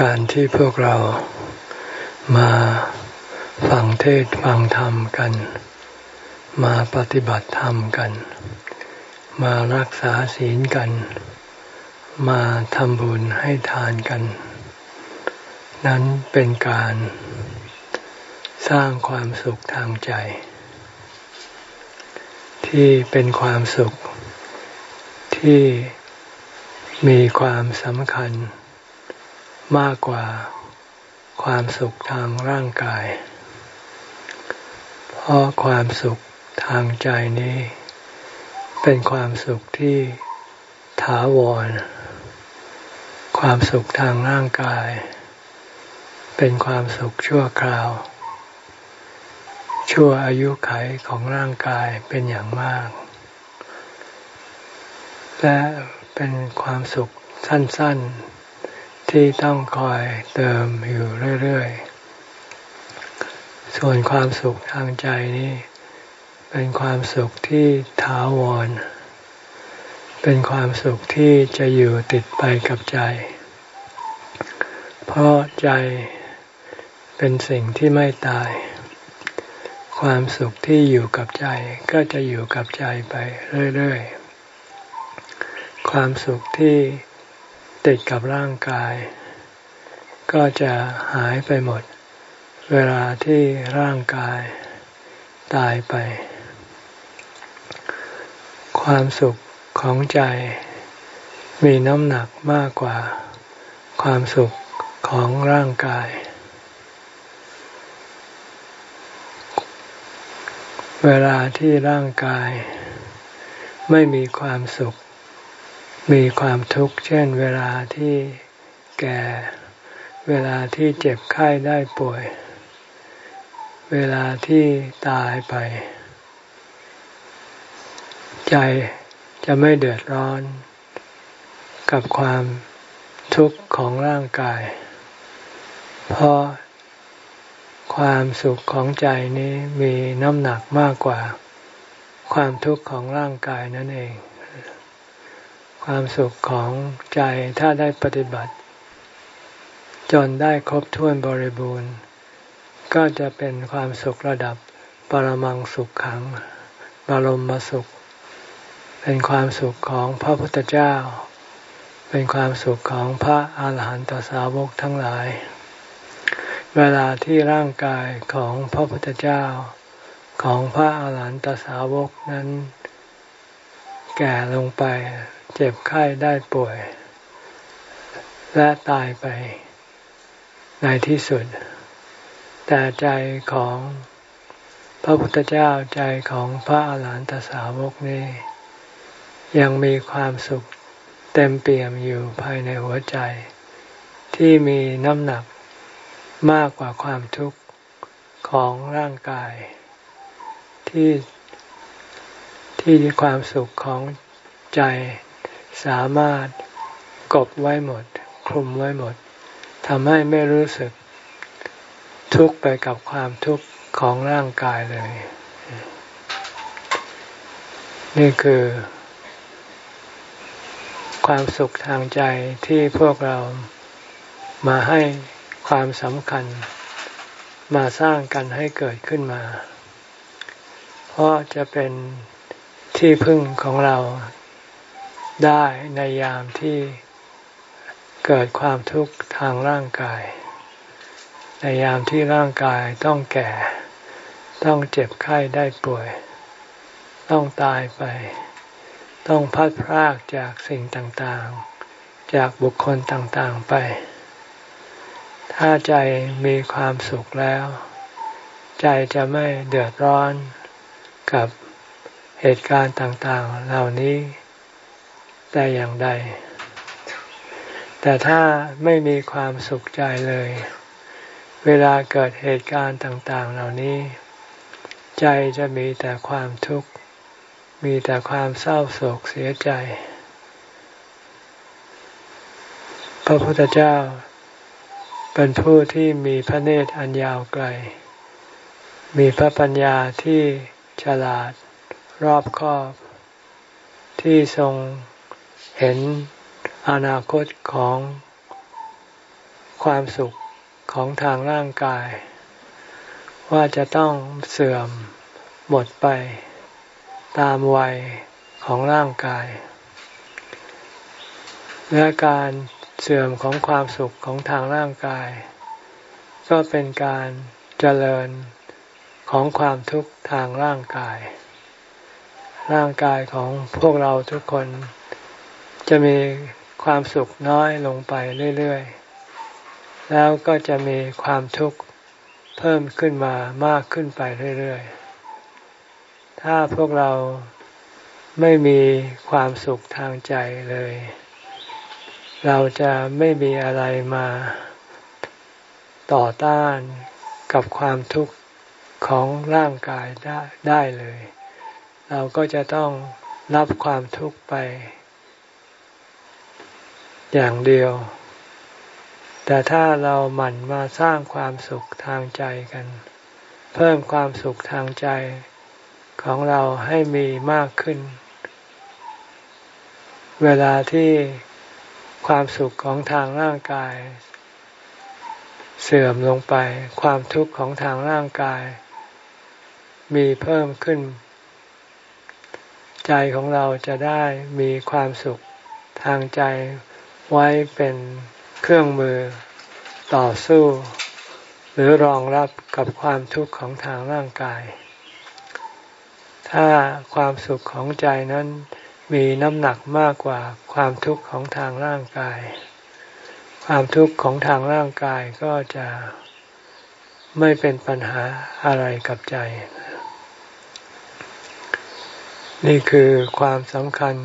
การที่พวกเรามาฟังเทศฟังธรรมกัน มาปฏิบัติธรรมกัน มารักษาศีลกัน มาทำบุญให้ทานกัน นั้นเป็นการสร้างความสุขทางใจ ที่เป็นความสุขที่มีความสำคัญ มากกว่าความสุขทางร่างกาย เพราะความสุขทางใจนี้ เป็นความสุขที่ถาวร ความสุขทางร่างกาย เป็นความสุขชั่วคราว ชั่วอายุไขของร่างกายเป็นอย่างมาก และเป็นความสุขสั้น ๆ ที่ต้องคอยเติมอยู่เรื่อยๆ ส่วนความสุขทางใจนี้เป็นความสุขที่ถาวร เป็นความสุขที่จะอยู่ติดไปกับใจ เพราะใจเป็นสิ่งที่ไม่ตาย ความสุขที่อยู่กับใจก็จะอยู่กับใจไปเรื่อยๆ ความสุขที่ ติดกับร่างกาย ก็จะหายไปหมด เวลาที่ร่างกายตายไป ความสุขของใจ มีน้ำหนักมากกว่า ความสุขของร่างกาย เวลาที่ร่างกาย ไม่มีความสุข มีความทุกข์ เช่นเวลาที่แก่ เวลาที่เจ็บไข้ได้ป่วย เวลาที่ตายไป ใจจะไม่เดือดร้อน กับความทุกข์ของร่างกาย เพราะความสุขของใจนี้มีน้ำหนักมากกว่า ความทุกข์ของร่างกายนั่นเอง ความสุขของใจถ้าได้ปฏิบัติ จนได้ครบถ้วนบริบูรณ์ ก็จะเป็นความสุขระดับปรมังสุขขังบรมมสุข เป็นความสุขของพระพุทธเจ้า เป็นความสุขของพระอาหารหันตสาวกทั้งหลาย เวลาที่ร่างกายของพระพุทธเจ้าของพระอาหารหันตสาวกนั้น แก่ลงไป เจ็บไข้ได้ป่วย และตายไปในที่สุด แต่ใจของพระพุทธเจ้าใจของพระอาหารหันตสาวกนี้ยังมีความสุขเต็มเปี่ยมอยู่ภายในหัวใจ ที่มีน้ำหนักมากกว่าความทุกข์ของร่างกาย ที่ ที่ความสุขของใจสามารถกบไว้หมด คลุมไว้หมดทำให้ไม่รู้สึก ทุกข์ไปกับความทุกข์ของร่างกายเลย นี่คือ ความสุขทางใจที่พวกเรามาให้ความสำคัญ มาสร้างกันให้เกิดขึ้นมา เพราะจะเป็น ที่พึ่งของเราได้ในยามที่เกิดความทุกข์ทางร่างกาย ในยามที่ร่างกายต้องแก่ ต้องเจ็บไข้ได้ป่วย ต้องตายไป ต้องพัดพรากจากสิ่งต่างๆ จากบุคคลต่างๆไป ถ้าใจมีความสุขแล้ว ใจจะไม่เดือดร้อนกับ เหตุการณ์ต่างๆ เหล่านี้แต่อย่างใด แต่ถ้าไม่มีความสุขใจเลย เวลาเกิดเหตุการณ์ต่าง ๆ เหล่านี้ ใจจะมีแต่ความทุกข์ มีแต่ความเศร้าโศกเสียใจ พระพุทธเจ้า เป็นผู้ที่มีพระเนตรอันยาวไกล มีพระปัญญาที่ฉลาด รอบคอบ ที่ทรงเห็นอนาคตของความสุขของทางร่างกาย ว่าจะต้องเสื่อมหมดไป ตามวัยของร่างกาย และการเสื่อมของความสุขของทางร่างกาย ก็เป็นการเจริญของความทุกข์ทางร่างกาย ร่างกายของพวกเราทุกคน จะมีความสุขน้อยลงไปเรื่อยๆ แล้วก็จะมีความทุกข์เพิ่มขึ้นมามากขึ้นไปเรื่อยๆ ถ้าพวกเราไม่มีความสุขทางใจเลย เราจะไม่มีอะไรมาต่อต้านกับความทุกข์ของร่างกายได้ได้เลย เราก็จะต้องรับความทุกข์ไป อย่างเดียว แต่ถ้าเราหมั่นมาสร้างความสุขทางใจกัน เพิ่มความสุขทางใจของเราให้มีมากขึ้น เวลาที่ความสุขของทางร่างกาย เสื่อมลงไป ความทุกข์ของทางร่างกาย มีเพิ่มขึ้น ใจของเราจะได้มีความสุขทางใจไว้เป็นเครื่องมือต่อสู้ หรือรองรับกับความทุกข์ของทางร่างกาย ถ้าความสุขของใจนั้นมีน้ำหนักมากกว่าความทุกข์ของทางร่างกาย ความทุกข์ของทางร่างกายก็จะไม่เป็นปัญหาอะไรกับใจ นี่คือความสำคัญ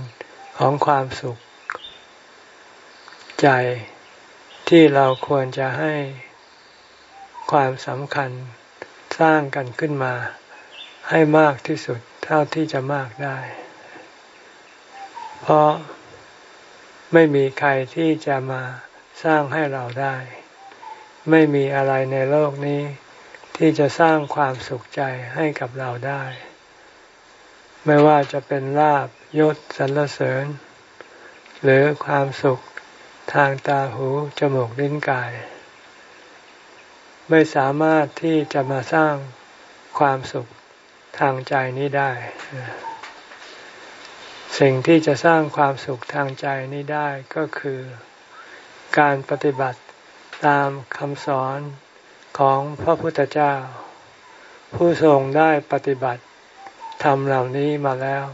ของความสุข ใจที่เราควรจะให้ความสำคัญสร้างกันขึ้นมา ให้มากที่สุดเท่าที่จะมากได้ เพราะไม่มีใครที่จะมาสร้างให้เราได้ ไม่มีอะไรในโลกนี้ ที่จะสร้างความสุขใจให้กับเราได้ ไม่ว่าจะเป็นลาบยศสรรเสริญ หรือความสุขทางตาหูจมูกลิ้นกาย ไม่สามารถที่จะมาสร้างความสุขทางใจนี้ได้ สิ่งที่จะสร้างความสุขทางใจนี้ได้ก็คือ การปฏิบัติตามคำสอนของพระพุทธเจ้า ผู้ทรงได้ปฏิบัติ ทำเหล่านี้มาแล้ว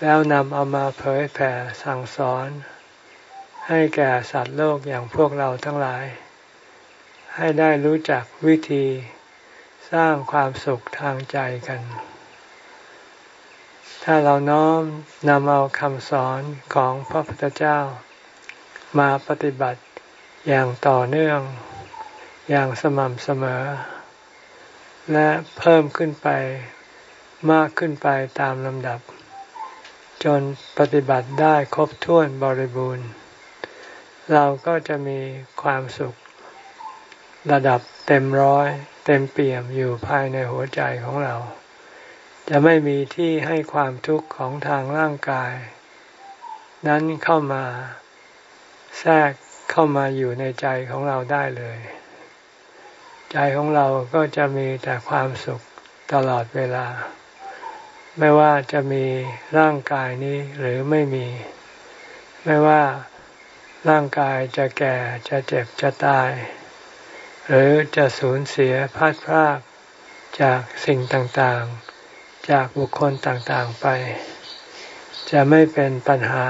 แล้วนำเอามาเผยแผ่สั่งสอน ให้แก่สัตว์โลกอย่างพวกเราทั้งหลาย ให้ได้รู้จักวิธีสร้างความสุขทางใจกัน ถ้าเราน้อมนำเอาคำสอนของพระพุทธเจ้า มาปฏิบัติอย่างต่อเนื่อง อย่างสม่ำเสมอ และเพิ่มขึ้นไป มากขึ้นไปตามลำดับ จนปฏิบัติได้ครบถ้วนบริบูรณ์ เราก็จะมีความสุข ระดับเต็มร้อย เต็มเปี่ยมอยู่ภายในหัวใจของเรา จะไม่มีที่ให้ความทุกข์ของทางร่างกาย นั้นเข้ามาแทรกเข้ามาอยู่ในใจของเราได้เลย ใจของเราก็จะมีแต่ความสุขตลอดเวลา ไม่ว่าจะมีร่างกายนี้หรือไม่มี ไม่ว่าร่างกายจะแก่จะเจ็บจะตาย หรือจะสูญเสียพัดพรากจากสิ่งต่างๆ จากบุคคลต่างๆไป จะไม่เป็นปัญหา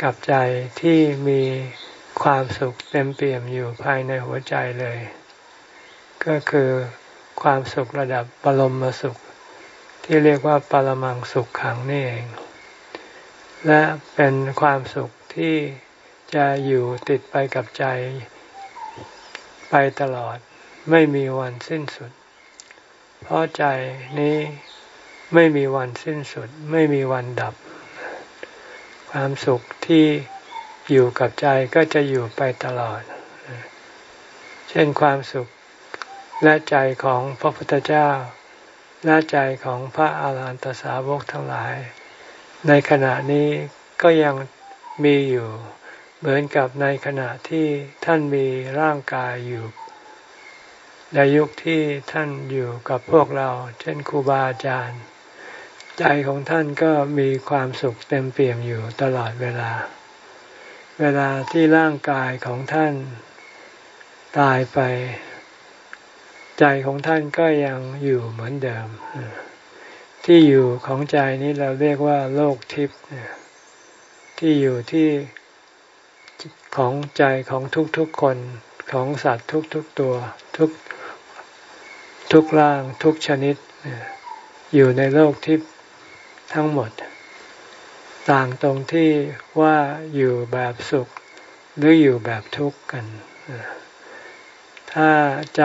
กับใจที่มีความสุขเต็มเปี่ยมอยู่ภายในหัวใจเลย ก็คือความสุขระดับบรมสุข ที่เรียกว่าปรมังสุขขังนี่เอง และเป็นความสุขที่จะอยู่ติดไปกับใจไปตลอดไม่มีวันสิ้นสุด เพราะใจนี้ไม่มีวันสิ้นสุด ไม่มีวันดับ ความสุขที่อยู่กับใจก็จะอยู่ไปตลอด เช่นความสุขและใจของพระพุทธเจ้า และใจของพระอาหารหันตสาวกทั้งหลาย ในขณะนี้ก็ยังมีอยู่ เหมือนกับในขณะที่ท่านมีร่างกายอยู่ ในยุคที่ท่านอยู่กับพวกเรา เช่นครูบาอาจารย์ ใจของท่านก็มีความสุขเต็มเปี่ยมอยู่ตลอดเวลา เวลาที่ร่างกายของท่านตายไป ใจของท่านก็ยังอยู่เหมือนเดิม ที่อยู่ของใจนี้เราเรียกว่าโลกทิพย์ที่อยู่ที่ของใจของทุกๆคนของสัตว์ทุกๆตัวทุกทุกร่างทุกชนิด อยู่ในโลกทิพย์ทั้งหมด ต่างตรงที่ว่าอยู่แบบสุขหรืออยู่แบบทุกข์กัน ถ้าใจ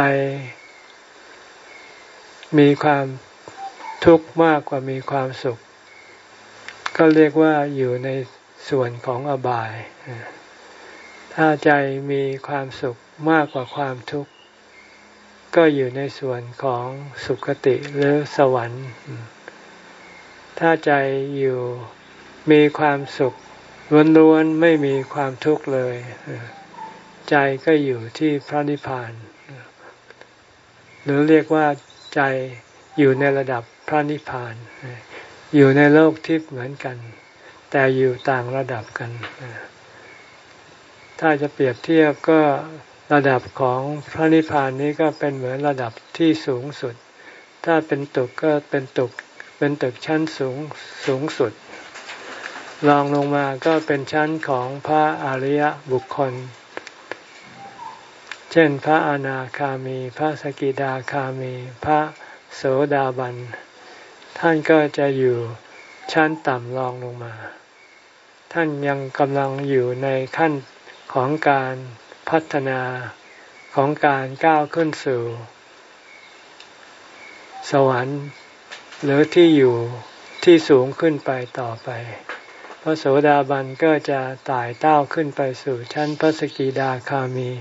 มีความทุกข์มากกว่ามีความสุข ก็เรียกว่าอยู่ในส่วนของอบาย ถ้าใจมีความสุขมากกว่าความทุกข์ ก็อยู่ในส่วนของสุคติหรือสวรรค์ ถ้าใจอยู่มีความสุขล้วนๆไม่มีความทุกข์เลย ใจก็อยู่ที่พระนิพพาน หรือเรียกว่า ใจอยู่ในระดับพระนิพพาน อยู่ในโลกทิพย์เหมือนกัน แต่อยู่ต่างระดับกัน ถ้าจะเปรียบเทียบก็ระดับของพระนิพพานนี้ก็เป็นเหมือนระดับที่สูงสุด ถ้าเป็นตึกก็เป็นตึกเป็นตึกชั้นสูงสูงสุดลองลงมาก็เป็นชั้นของพระอริยบุคคล เช่น พระอนาคามี พระสกิดาคามี พระโสดาบัน ท่านก็จะอยู่ชั้นต่ำรองลงมา ท่านยังกำลังอยู่ในขั้นของการพัฒนาของการก้าวขึ้นสู่ สวรรค์ หรือที่อยู่ที่สูงขึ้นไปต่อไป พระโสดาบันก็จะไต่เต้าขึ้นไปสู่ชั้นพระสกิดาคามี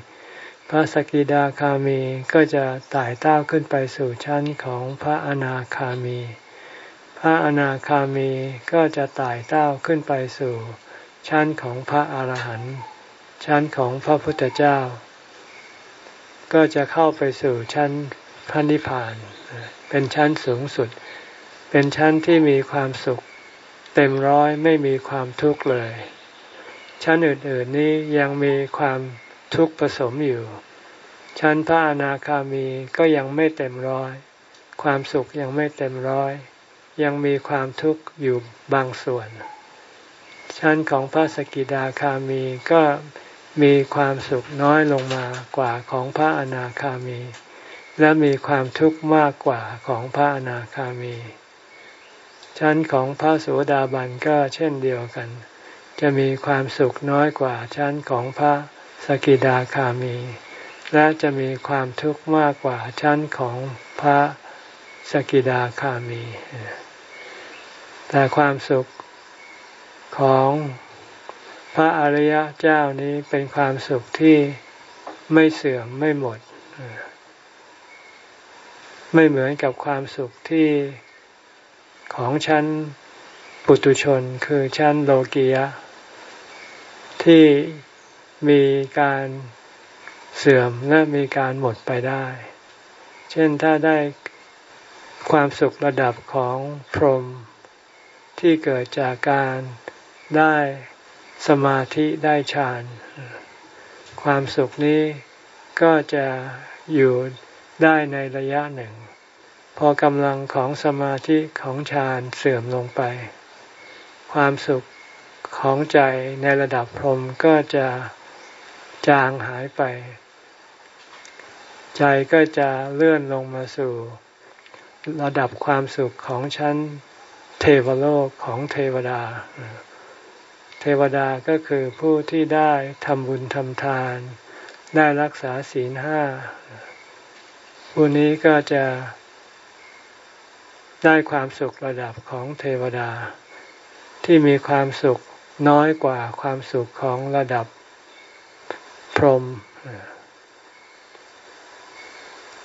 พระสกิดาคามีก็จะไต่เต้าขึ้นไปสู่ชั้นของพระอนาคามี พระอนาคามีก็จะไต่เต้าขึ้นไปสู่ชั้นของพระอาหารหันต์ชั้นของพระพุทธเจ้า ก็จะเข้าไปสู่ชั้นพระนิพพาน เป็นชั้นสูงสุด เป็นชั้นที่มีความสุข เต็มร้อยไม่มีความทุกข์เลย ชั้นอื่นๆนี้ยังมีความ ทุกข์ผสมอยู่ ชั้นพระอนาคามีก็ยังไม่เต็มร้อย ความสุขยังไม่เต็มร้อย ยังมีความทุกข์อยู่บางส่วน ชั้นของพระสกิดาคามีก็มีความสุขน้อยลงมากว่าของพระอนาคามี และมีความทุกข์มากกว่าของพระอนาคามี ชั้นของพระโสดาบันก็เช่นเดียวกัน จะมีความสุขน้อยกว่าชั้นของพระ สกิดาคามี และจะมีความทุกข์มากกว่าชั้นของพระสกิดาคามี แต่ความสุขของพระอริยเจ้านี้เป็นความสุขที่ไม่เสื่อมไม่หมด ไม่เหมือนกับความสุขที่ของชั้นปุตุชนคือชั้นโลกียะที่ มีการเสื่อมและมีการหมดไปได้ เช่นถ้าได้ความสุขระดับของพรหมที่เกิดจากการได้สมาธิได้ฌาน ความสุขนี้ก็จะอยู่ได้ในระยะหนึ่ง พอกำลังของสมาธิของฌานเสื่อมลงไป ความสุขของใจในระดับพรหมก็จะ จางหายไป ใจก็จะเลื่อนลงมาสู่ ระดับความสุขของชั้นเทวโลกของเทวดา เทวดาก็คือผู้ที่ได้ทำบุญทำทาน ได้รักษาศีลห้าผู้นี้ก็จะได้ความสุขระดับของเทวดา ที่มีความสุขน้อยกว่าความสุขของระดับ พรหม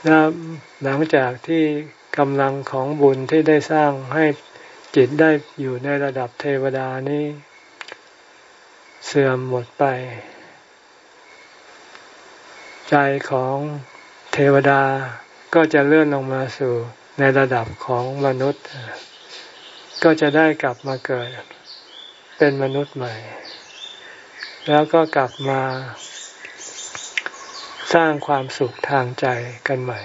และหลังจากที่กำลังของบุญที่ได้สร้างให้จิตได้อยู่ในระดับเทวดานี้ เสื่อมหมดไป ใจของเทวดาก็จะเลื่อนลงมาสู่ในระดับของมนุษย์ ก็จะได้กลับมาเกิดเป็นมนุษย์ใหม่ แล้วก็กลับมา สร้างความสุขทางใจกันใหม่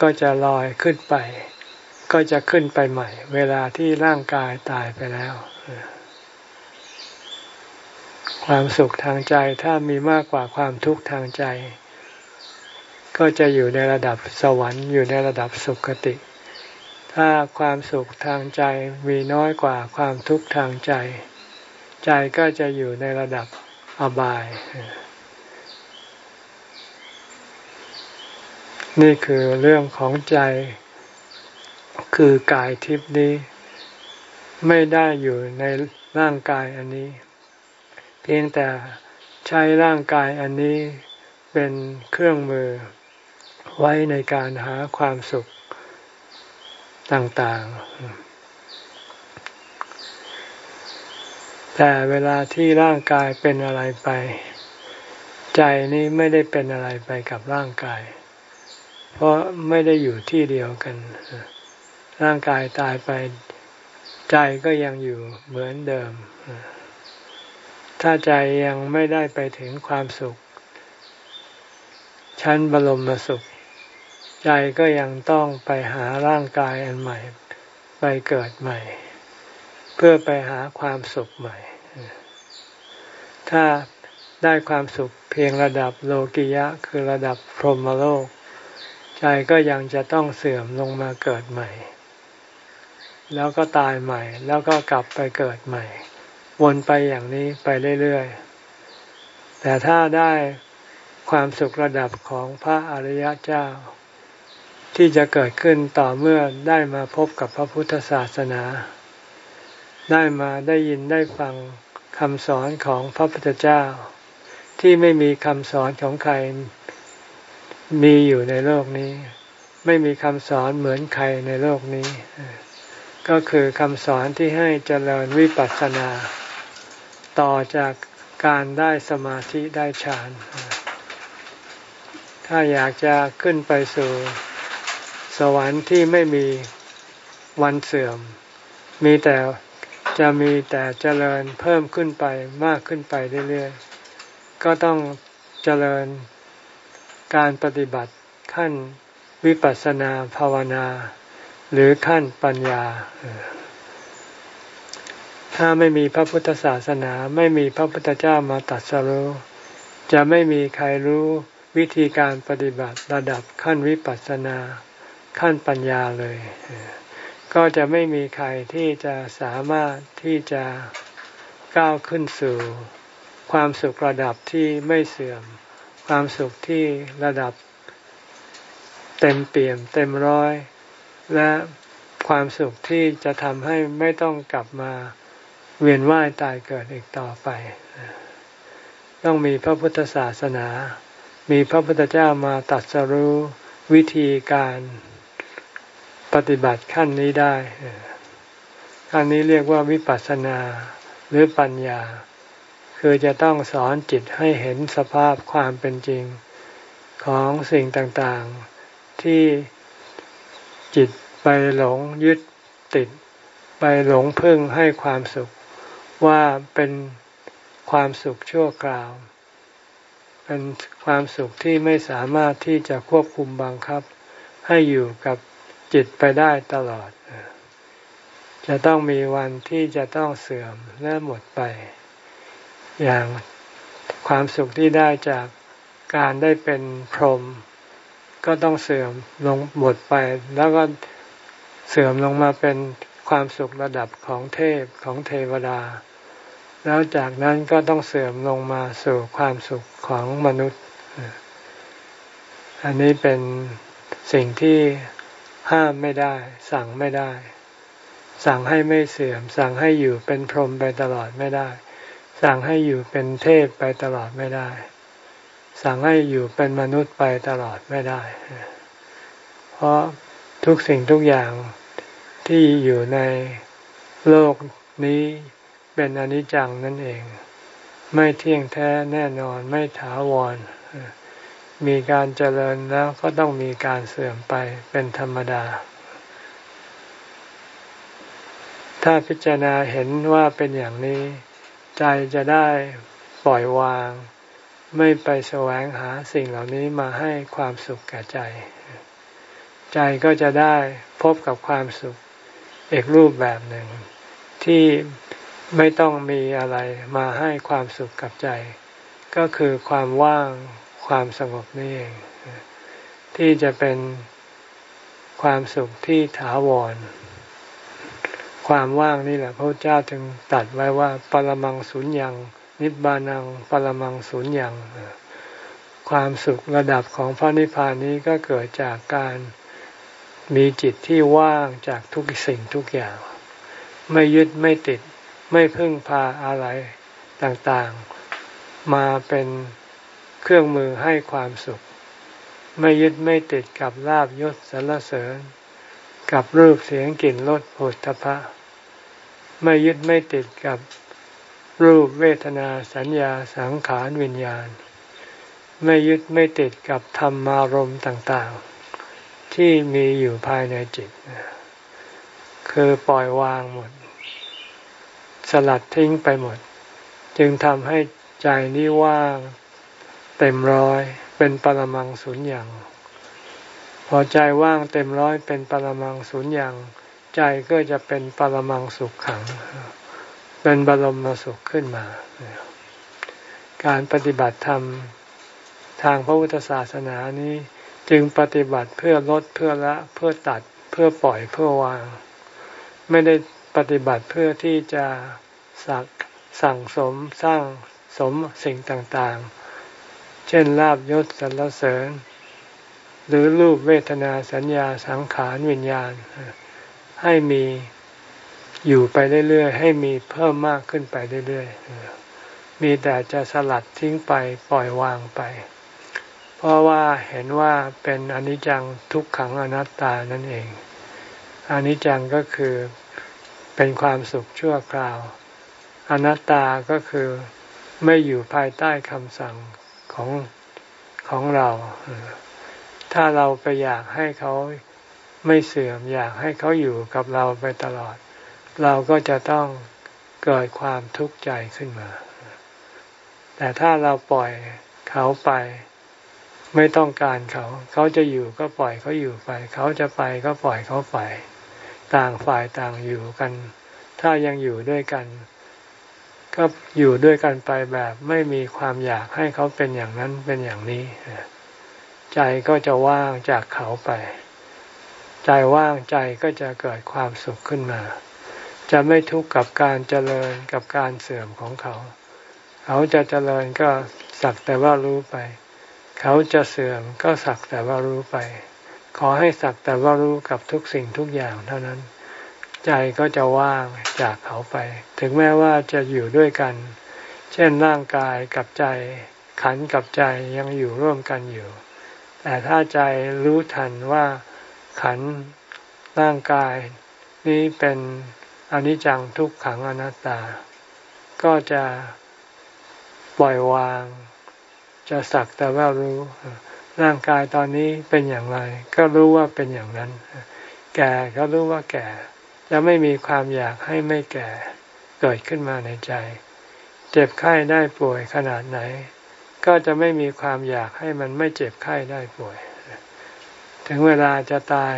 ก็จะลอยขึ้นไป ก็จะขึ้นไปใหม่ เวลาที่ร่างกายตายไปแล้ว ความสุขทางใจถ้ามีมากกว่าความทุกข์ทางใจ ก็จะอยู่ในระดับสวรรค์อยู่ในระดับสุคติ ถ้าความสุขทางใจมีน้อยกว่าความทุกข์ทางใจ ใจก็จะอยู่ในระดับอบาย นี่คือเรื่องของใจ คือกายทิพย์นี้ ไม่ได้อยู่ในร่างกายอันนี้ เพียงแต่ใช้ร่างกายอันนี้เป็นเครื่องมือ ไว้ในการหาความสุขต่างๆ แต่เวลาที่ร่างกายเป็นอะไรไป ใจนี้ไม่ได้เป็นอะไรไปกับร่างกาย เพราะไม่ได้อยู่ที่เดียวกัน ร่างกายตายไปใจก็ยังอยู่เหมือนเดิม ถ้าใจยังไม่ได้ไปถึงความสุข ชั้นบรมสุข ใจก็ยังต้องไปหาร่างกายอันใหม่ ไปเกิดใหม่ เพื่อไปหาความสุขใหม่ ถ้าได้ความสุขเพียงระดับโลกิยะคือระดับพรหมโลก ใจก็ยังจะต้องเสื่อมลงมาเกิดใหม่ แล้วก็ตายใหม่ แล้วก็กลับไปเกิดใหม่ วนไปอย่างนี้ไปเรื่อยๆ แต่ถ้าได้ความสุขระดับของพระอริยเจ้า ที่จะเกิดขึ้นต่อเมื่อได้มาพบกับพระพุทธศาสนา ได้มาได้ยินได้ฟังคำสอนของพระพุทธเจ้า ที่ไม่มีคำสอนของใคร มีอยู่ในโลกนี้ ไม่มีคำสอนเหมือนใครในโลกนี้ ก็คือคำสอนที่ให้เจริญวิปัสสนา ต่อจากการได้สมาธิได้ฌาน ถ้าอยากจะขึ้นไปสู่สวรรค์ที่ไม่มีวันเสื่อม มีแต่จะมีแต่เจริญเพิ่มขึ้นไปมากขึ้นไปเรื่อยๆ ก็ต้องเจริญ การปฏิบัติขั้นวิปัสสนาภาวนา หรือขั้นปัญญา ถ้าไม่มีพระพุทธศาสนาไม่มีพระพุทธเจ้ามาตัดสรู้จะไม่มีใครรู้วิธีการปฏิบัติระดับขั้นวิปัสสนา ขั้นปัญญาเลย ก็จะไม่มีใครที่จะสามารถที่จะก้าวขึ้นสู่ความสุขระดับที่ไม่เสื่อม ความสุขที่ระดับเต็มเปี่ยมเต็มร้อย และความสุขที่จะทำให้ไม่ต้องกลับมาเวียนว่ายตายเกิดอีกต่อไป ต้องมีพระพุทธศาสนา มีพระพุทธเจ้ามาตัดสรู้วิธีการปฏิบัติขั้นนี้ได้ขั้นนี้เรียกว่าวิปัสสนาหรือปัญญา คือจะต้องสอนจิตให้เห็นสภาพความเป็นจริงของสิ่งต่างๆ ที่จิตไปหลงยึดติด ไปหลงพึ่งให้ความสุขว่าเป็นความสุขชั่วคราว เป็นความสุขที่ไม่สามารถที่จะควบคุมบังคับ ให้อยู่กับจิตไปได้ตลอด จะต้องมีวันที่จะต้องเสื่อมและหมดไป อย่างความสุขที่ได้จากการได้เป็นพรหมก็ต้องเสื่อมลงหมดไป แล้วก็เสื่อมลงมาเป็นความสุขระดับของเทพของเทวดา แล้วจากนั้นก็ต้องเสื่อมลงมาสู่ความสุขของมนุษย์ อันนี้เป็นสิ่งที่ห้ามไม่ได้ สั่งไม่ได้ สั่งให้ไม่เสื่อม สั่งให้อยู่เป็นพรหมไปตลอดไม่ได้ สั่งให้อยู่เป็นเทพไปตลอดไม่ได้ สั่งให้อยู่เป็นมนุษย์ไปตลอดไม่ได้ เพราะทุกสิ่งทุกอย่างที่อยู่ในโลกนี้เป็นอนิจจังนั่นเอง ไม่เที่ยงแท้แน่นอนไม่ถาวร มีการเจริญแล้วก็ต้องมีการเสื่อมไปเป็นธรรมดา ถ้าพิจารณาเห็นว่าเป็นอย่างนี้ ใจจะได้ปล่อยวาง ไม่ไปแสวงหาสิ่งเหล่านี้มาให้ความสุขแก่ใจ ใจก็จะได้พบกับความสุขอีกรูปแบบหนึ่ง ที่ไม่ต้องมีอะไรมาให้ความสุขกับใจ ก็คือความว่างความสงบนี่เอง ที่จะเป็นความสุขที่ถาวร ความว่างนี่แหละพระเจ้าถึงตัดไว้ว่าปรมังสุญญ์นิบานังปรมังสุญญ์ความสุขระดับของพระนิพพานนี้ก็เกิดจากการมีจิตที่ว่างจากทุกสิ่งทุกอย่าง ไม่ยึดไม่ติด ไม่พึ่งพาอะไรต่างๆ มาเป็นเครื่องมือให้ความสุข ไม่ยึดไม่ติดกับลาบยศสรรเสริญ กับรูปเสียงกลิ่นรสผลทพะ ไม่ยึดไม่ติดกับรูปเวทนาสัญญาสังขารวิญญาณ ไม่ยึดไม่ติดกับธรรมารมณ์ต่างๆ ที่มีอยู่ภายในจิต คือปล่อยวางหมด สลัดทิ้งไปหมด จึงทำให้ใจนี้ว่างเต็มร้อยเป็นปรมังสุญญ์พอใจว่างเต็มร้อยเป็นปรมังสุญญ์ ใจก็จะเป็นปรมังสุขขัง เป็นบรมสุขขึ้นมา การปฏิบัติธรรมทางพระพุทธศาสนานี้จึงปฏิบัติเพื่อลดเพื่อละเพื่อตัดเพื่อปล่อยเพื่อวาง ไม่ได้ปฏิบัติเพื่อที่จะสักสั่งสมสร้างสมสิ่งต่างๆ เช่นลาบยศสรรเสริญ หรือรูปเวทนาสัญญาสังขารวิญญาณ ให้มีอยู่ไปเรื่อยๆ ให้มีเพิ่มมากขึ้นไปเรื่อยๆ มีแต่จะสลัดทิ้งไปปล่อยวางไป เพราะว่าเห็นว่าเป็นอนิจจังทุกขังอนัตตานั่นเอง อนิจจังก็คือเป็นความสุขชั่วคราว อนัตตาก็คือไม่อยู่ภายใต้คำสั่งของของเรา ถ้าเราไปอยากให้เขา ไม่เสื่อมอยากให้เขาอยู่กับเราไปตลอด เราก็จะต้องเกิดความทุกข์ใจขึ้นมา แต่ถ้าเราปล่อยเขาไป ไม่ต้องการเขา เขาจะอยู่ก็ปล่อยเขาอยู่ไป เขาจะไปก็ปล่อยเขาไป ต่างฝ่ายต่างอยู่กัน ถ้ายังอยู่ด้วยกัน ก็อยู่ด้วยกันไปแบบไม่มีความอยากให้เขาเป็นอย่างนั้นเป็นอย่างนี้ ใจก็จะว่างจากเขาไป ใจว่างใจก็จะเกิดความสุขขึ้นมา จะไม่ทุกข์กับการเจริญกับการเสื่อมของเขา เขาจะเจริญก็สักแต่ว่ารู้ไป เขาจะเสื่อมก็สักแต่ว่ารู้ไป ขอให้สักแต่ว่ารู้กับทุกสิ่งทุกอย่างเท่านั้น ใจก็จะว่างจากเขาไป ถึงแม้ว่าจะอยู่ด้วยกัน เช่นร่างกายกับใจขันกับใจยังอยู่ร่วมกันอยู่ แต่ถ้าใจรู้ทันว่า ขันร่างกาย นี้เป็นอนิจจังทุกขังอนัตตา ก็จะปล่อยวาง จะสักแต่ว่ารู้ร่างกายตอนนี้เป็นอย่างไร ก็รู้ว่าเป็นอย่างนั้น แก่ก็รู้ว่าแก่จะไม่มีความอยากให้ไม่แก่เกิดขึ้นมาในใจ เจ็บไข้ได้ป่วยขนาดไหน ก็จะไม่มีความอยากให้มันไม่เจ็บไข้ได้ป่วย ถึงเวลาจะตาย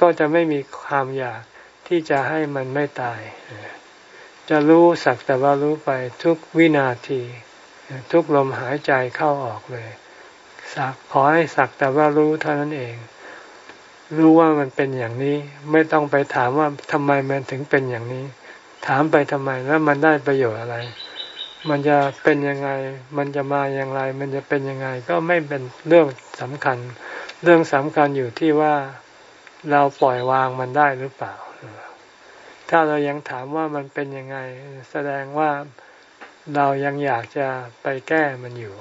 ก็จะไม่มีความอยากที่จะให้มันไม่ตาย จะรู้สักแต่ว่ารู้ไปทุกวินาที ทุกลมหายใจเข้าออกเลย สักขอให้สักแต่ว่ารู้เท่านั้นเอง รู้ว่ามันเป็นอย่างนี้ ไม่ต้องไปถามว่าทำไมมันถึงเป็นอย่างนี้ ถามไปทำไมแล้วมันได้ประโยชน์อะไร มันจะเป็นยังไง มันจะมาอย่างไร มันจะเป็นยังไง ก็ไม่เป็นเรื่องสำคัญ เรื่องสำคัญอยู่ที่ว่าเราปล่อยวางมันได้หรือเปล่า ถ้าเรายังถามว่ามันเป็นยังไง แสดงว่าเรายังอยากจะไปแก้มันอยู่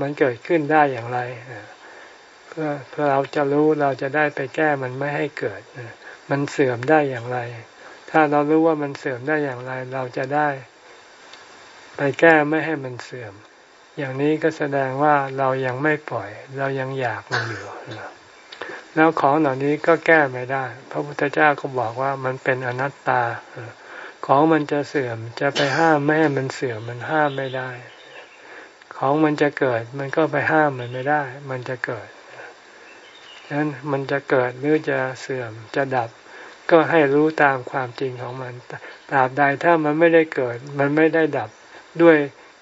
มันเกิดขึ้นได้อย่างไร เพื่อเพื่อเราจะรู้เราจะได้ไปแก้มันไม่ให้เกิด มันเสื่อมได้อย่างไร ถ้าเรารู้ว่ามันเสื่อมได้อย่างไร เราจะได้ ไปแก้ไม่ให้มันเสื่อม อย่างนี้ก็แสดงว่าเรายังไม่ปล่อย เรายังอยากมันอยู่แล้วของเหล่านี้ก็แก้ไม่ได้ พระพุทธเจ้าก็บอกว่ามันเป็นอนัตตา ของมันจะเสื่อมจะไปห้ามไม่ให้มันเสื่อมมันห้ามไม่ได้ ของมันจะเกิดมันก็ไปห้ามมันไม่ได้ มันจะเกิดฉะนั้นมันจะเกิดหรือจะเสื่อมจะดับ ก็ให้รู้ตามความจริงของมันตราบใดถ้ามันไม่ได้เกิด มันไม่ได้ดับด้วย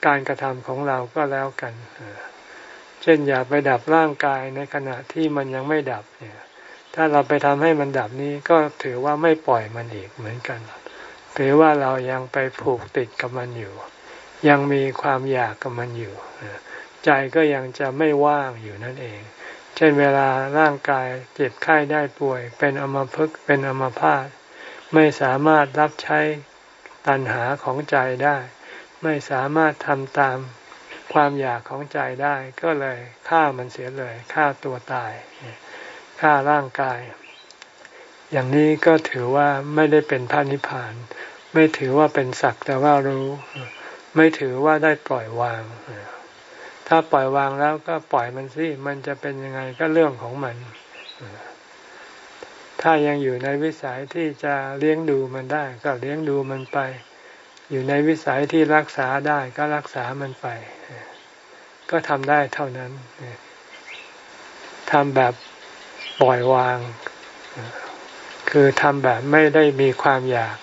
การกระทำของเราก็แล้วกัน เช่นอย่าไปดับร่างกายในขณะที่มันยังไม่ดับเนี่ยถ้าเราไปทำให้มันดับนี้ก็ถือว่าไม่ปล่อยมันอีกเหมือนกัน ถือว่าเรายังไปผูกติดกับมันอยู่ ยังมีความอยากกับมันอยู่ ใจก็ยังจะไม่ว่างอยู่นั่นเอง เช่นเวลาร่างกายเจ็บไข้ได้ป่วย เป็นอมภพเป็นอมพาตไม่สามารถรับใช้ตัณหาของใจได้ ไม่สามารถทำตามความอยากของใจได้ก็เลยฆ่ามันเสียเลยฆ่าตัวตายฆ่าร่างกาย อย่างนี้ก็ถือว่าไม่ได้เป็นพระนิพพาน ไม่ถือว่าเป็นสักแต่ว่ารู้ ไม่ถือว่าได้ปล่อยวาง ถ้าปล่อยวางแล้วก็ปล่อยมันสิมันจะเป็นยังไงก็เรื่องของมัน ถ้ายังอยู่ในวิสัยที่จะเลี้ยงดูมันได้ ก็เลี้ยงดูมันไป อยู่ในวิสัยที่รักษาได้ก็รักษามันไป ก็ทำได้เท่านั้นทำแบบปล่อยวาง คือทำแบบไม่ได้มีความอยาก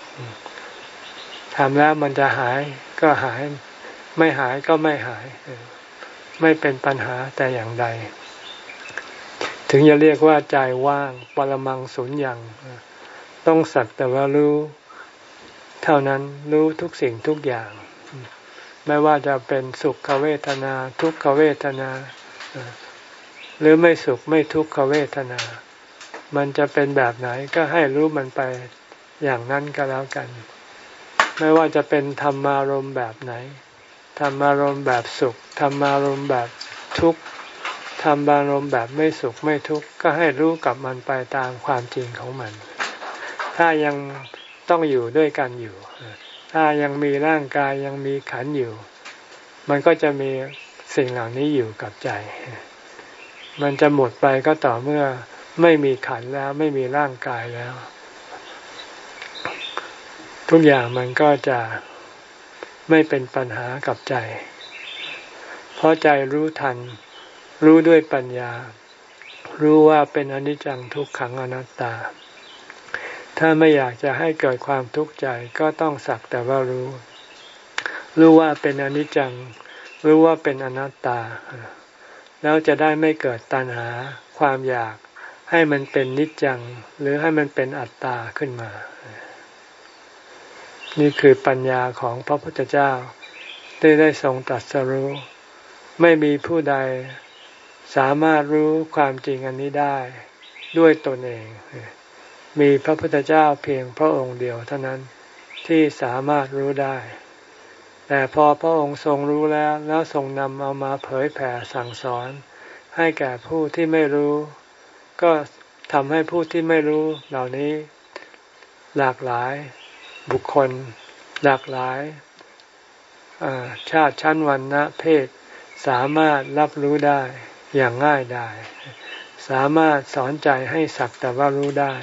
ทำแล้วมันจะหายก็หาย ไม่หายก็ไม่หาย ไม่เป็นปัญหาแต่อย่างใด ถึงจะเรียกว่าใจว่าง ปรมังสุญญ์ต้องสักแต่ว่ารู้ เท่านั้นรู้ทุกสิ่งทุกอย่าง ไม่ว่าจะเป็นสุขเวทนา ทุกขเวทนา หรือไม่สุขไม่ทุกขเวทนา มันจะเป็นแบบไหนก็ให้รู้มันไปอย่างนั้นก็แล้วกัน ไม่ว่าจะเป็นธรรมารมแบบไหนธรรมารมแบบสุขธรรมารมแบบทุกข์ธรรมารมแบบไม่สุขไม่ทุกข์ก็ให้รู้กับมันไปตามความจริงของมัน ถ้ายัง ต้องอยู่ด้วยกันอยู่ ถ้ายังมีร่างกายยังมีขันอยู่ มันก็จะมีสิ่งเหล่านี้อยู่กับใจ มันจะหมดไปก็ต่อเมื่อไม่มีขันแล้วไม่มีร่างกายแล้ว ทุกอย่างมันก็จะไม่เป็นปัญหากับใจ เพราะใจรู้ทัน รู้ด้วยปัญญา รู้ว่าเป็นอนิจจังทุกขังอนัตตา ถ้าไม่อยากจะให้เกิดความทุกข์ใจก็ต้องสักแต่ว่ารู้ รู้ว่าเป็นอนิจจัง รู้ว่าเป็นอนัตตา แล้วจะได้ไม่เกิดตัณหา ความอยากให้มันเป็นนิจจัง หรือให้มันเป็นอัตตาขึ้นมา นี่คือปัญญาของพระพุทธเจ้าที่ได้ทรงตรัสรู้ ไม่มีผู้ใดสามารถรู้ความจริงอันนี้ได้ด้วยตนเอง มีพระพุทธเจ้าเพียงพระองค์เดียวเท่านั้นที่สามารถรู้ได้ แต่พอพระองค์ทรงรู้แล้วแล้วทรงนำเอามาเผยแผ่สั่งสอน ให้แก่ผู้ที่ไม่รู้ ก็ทำให้ผู้ที่ไม่รู้เหล่านี้ หลากหลายบุคคล หลากหลายชาติชั้นวันนะเพศสามารถรับรู้ได้อย่างง่ายได้ สามารถสอนใจให้สักแต่ว่ารู้ได้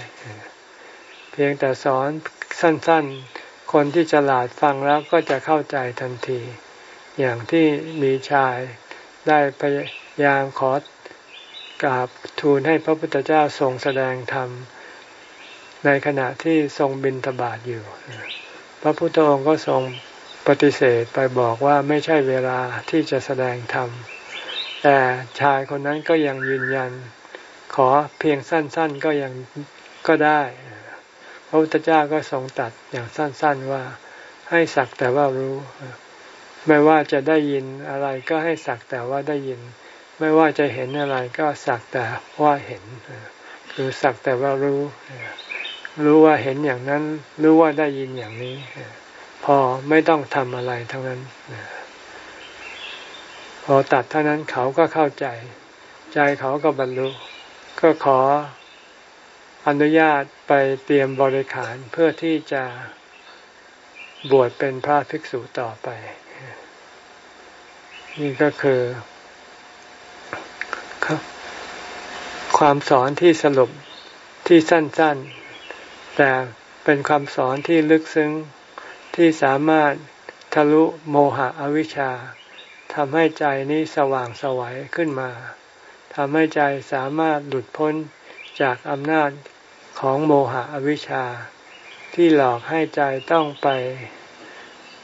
เพียงแต่สอนสั้นๆ คนที่ฉลาดฟังแล้วก็จะเข้าใจทันที อย่างที่มีชายได้พยายามขอกราบทูลให้พระพุทธเจ้าทรงแสดงธรรม ในขณะที่ทรงบินทบาทอยู่ พระพุทธองค์ก็ทรงปฏิเสธไปบอกว่าไม่ใช่เวลาที่จะแสดงธรรมแต่ชายคนนั้นก็ยังยืนยัน ขอเพียงสั้น ๆก็ยังก็ได้พระพุทธเจ้าก็ทรงตัดอย่างสั้น ๆว่าให้สักแต่ว่ารู้ ไม่ว่าจะได้ยินอะไรก็ให้สักแต่ว่าได้ยิน ไม่ว่าจะเห็นอะไรก็สักแต่ว่าเห็น คือสักแต่ว่ารู้ รู้ว่าเห็นอย่างนั้น รู้ว่าได้ยินอย่างนี้ พอไม่ต้องทำอะไรทั้งนั้น พอตัดเท่านั้นเขาก็เข้าใจ ใจเขาก็บรรลุ ก็ขออนุญาตไปเตรียมบริขารเพื่อที่จะบวชเป็นพระภิกษุต่อไป นี่ก็คือความสอนที่สรุปที่สั้นๆ แต่เป็นความสอนที่ลึกซึ้งที่สามารถทะลุโมหะอวิชชาทำให้ใจนี้สว่างสวัยขึ้นมา ทำให้ใจสามารถหลุดพ้นจากอำนาจของโมหะอวิชชา ที่หลอกให้ใจต้องไป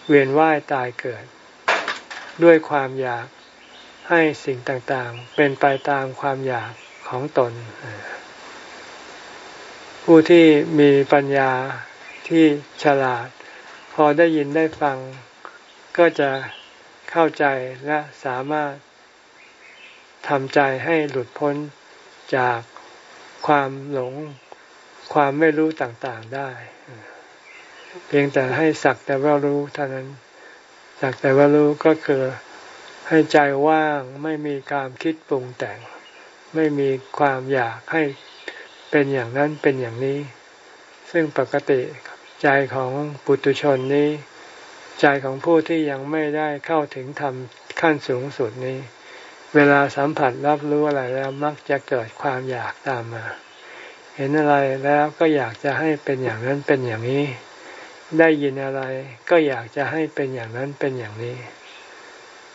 เวียนว่ายตายเกิด ด้วยความอยากให้สิ่งต่างๆ เป็นไปตามความอยากของตน ผู้ที่มีปัญญาที่ฉลาด พอได้ยินได้ฟังก็จะเข้าใจและสามารถ ทำใจให้หลุดพ้นจากความหลงความไม่รู้ต่างๆได้ เพียงแต่ให้สักแต่ว่ารู้เท่านั้น สักแต่ว่ารู้ก็คือให้ใจว่างไม่มีการคิดปรุงแต่ง ไม่มีความอยากให้เป็นอย่างนั้นเป็นอย่างนี้ ซึ่งปกติใจของปุตุชนนี้ ใจของผู้ที่ยังไม่ได้เข้าถึงธรรมขั้นสูงสุดนี้ เวลาสัมผัสรับรู้อะไรแล้วมักจะเกิดความอยากตามมา เห็นอะไรแล้วก็อยากจะให้เป็นอย่างนั้นเป็นอย่างนี้ ได้ยินอะไรก็อยากจะให้เป็นอย่างนั้นเป็นอย่างนี้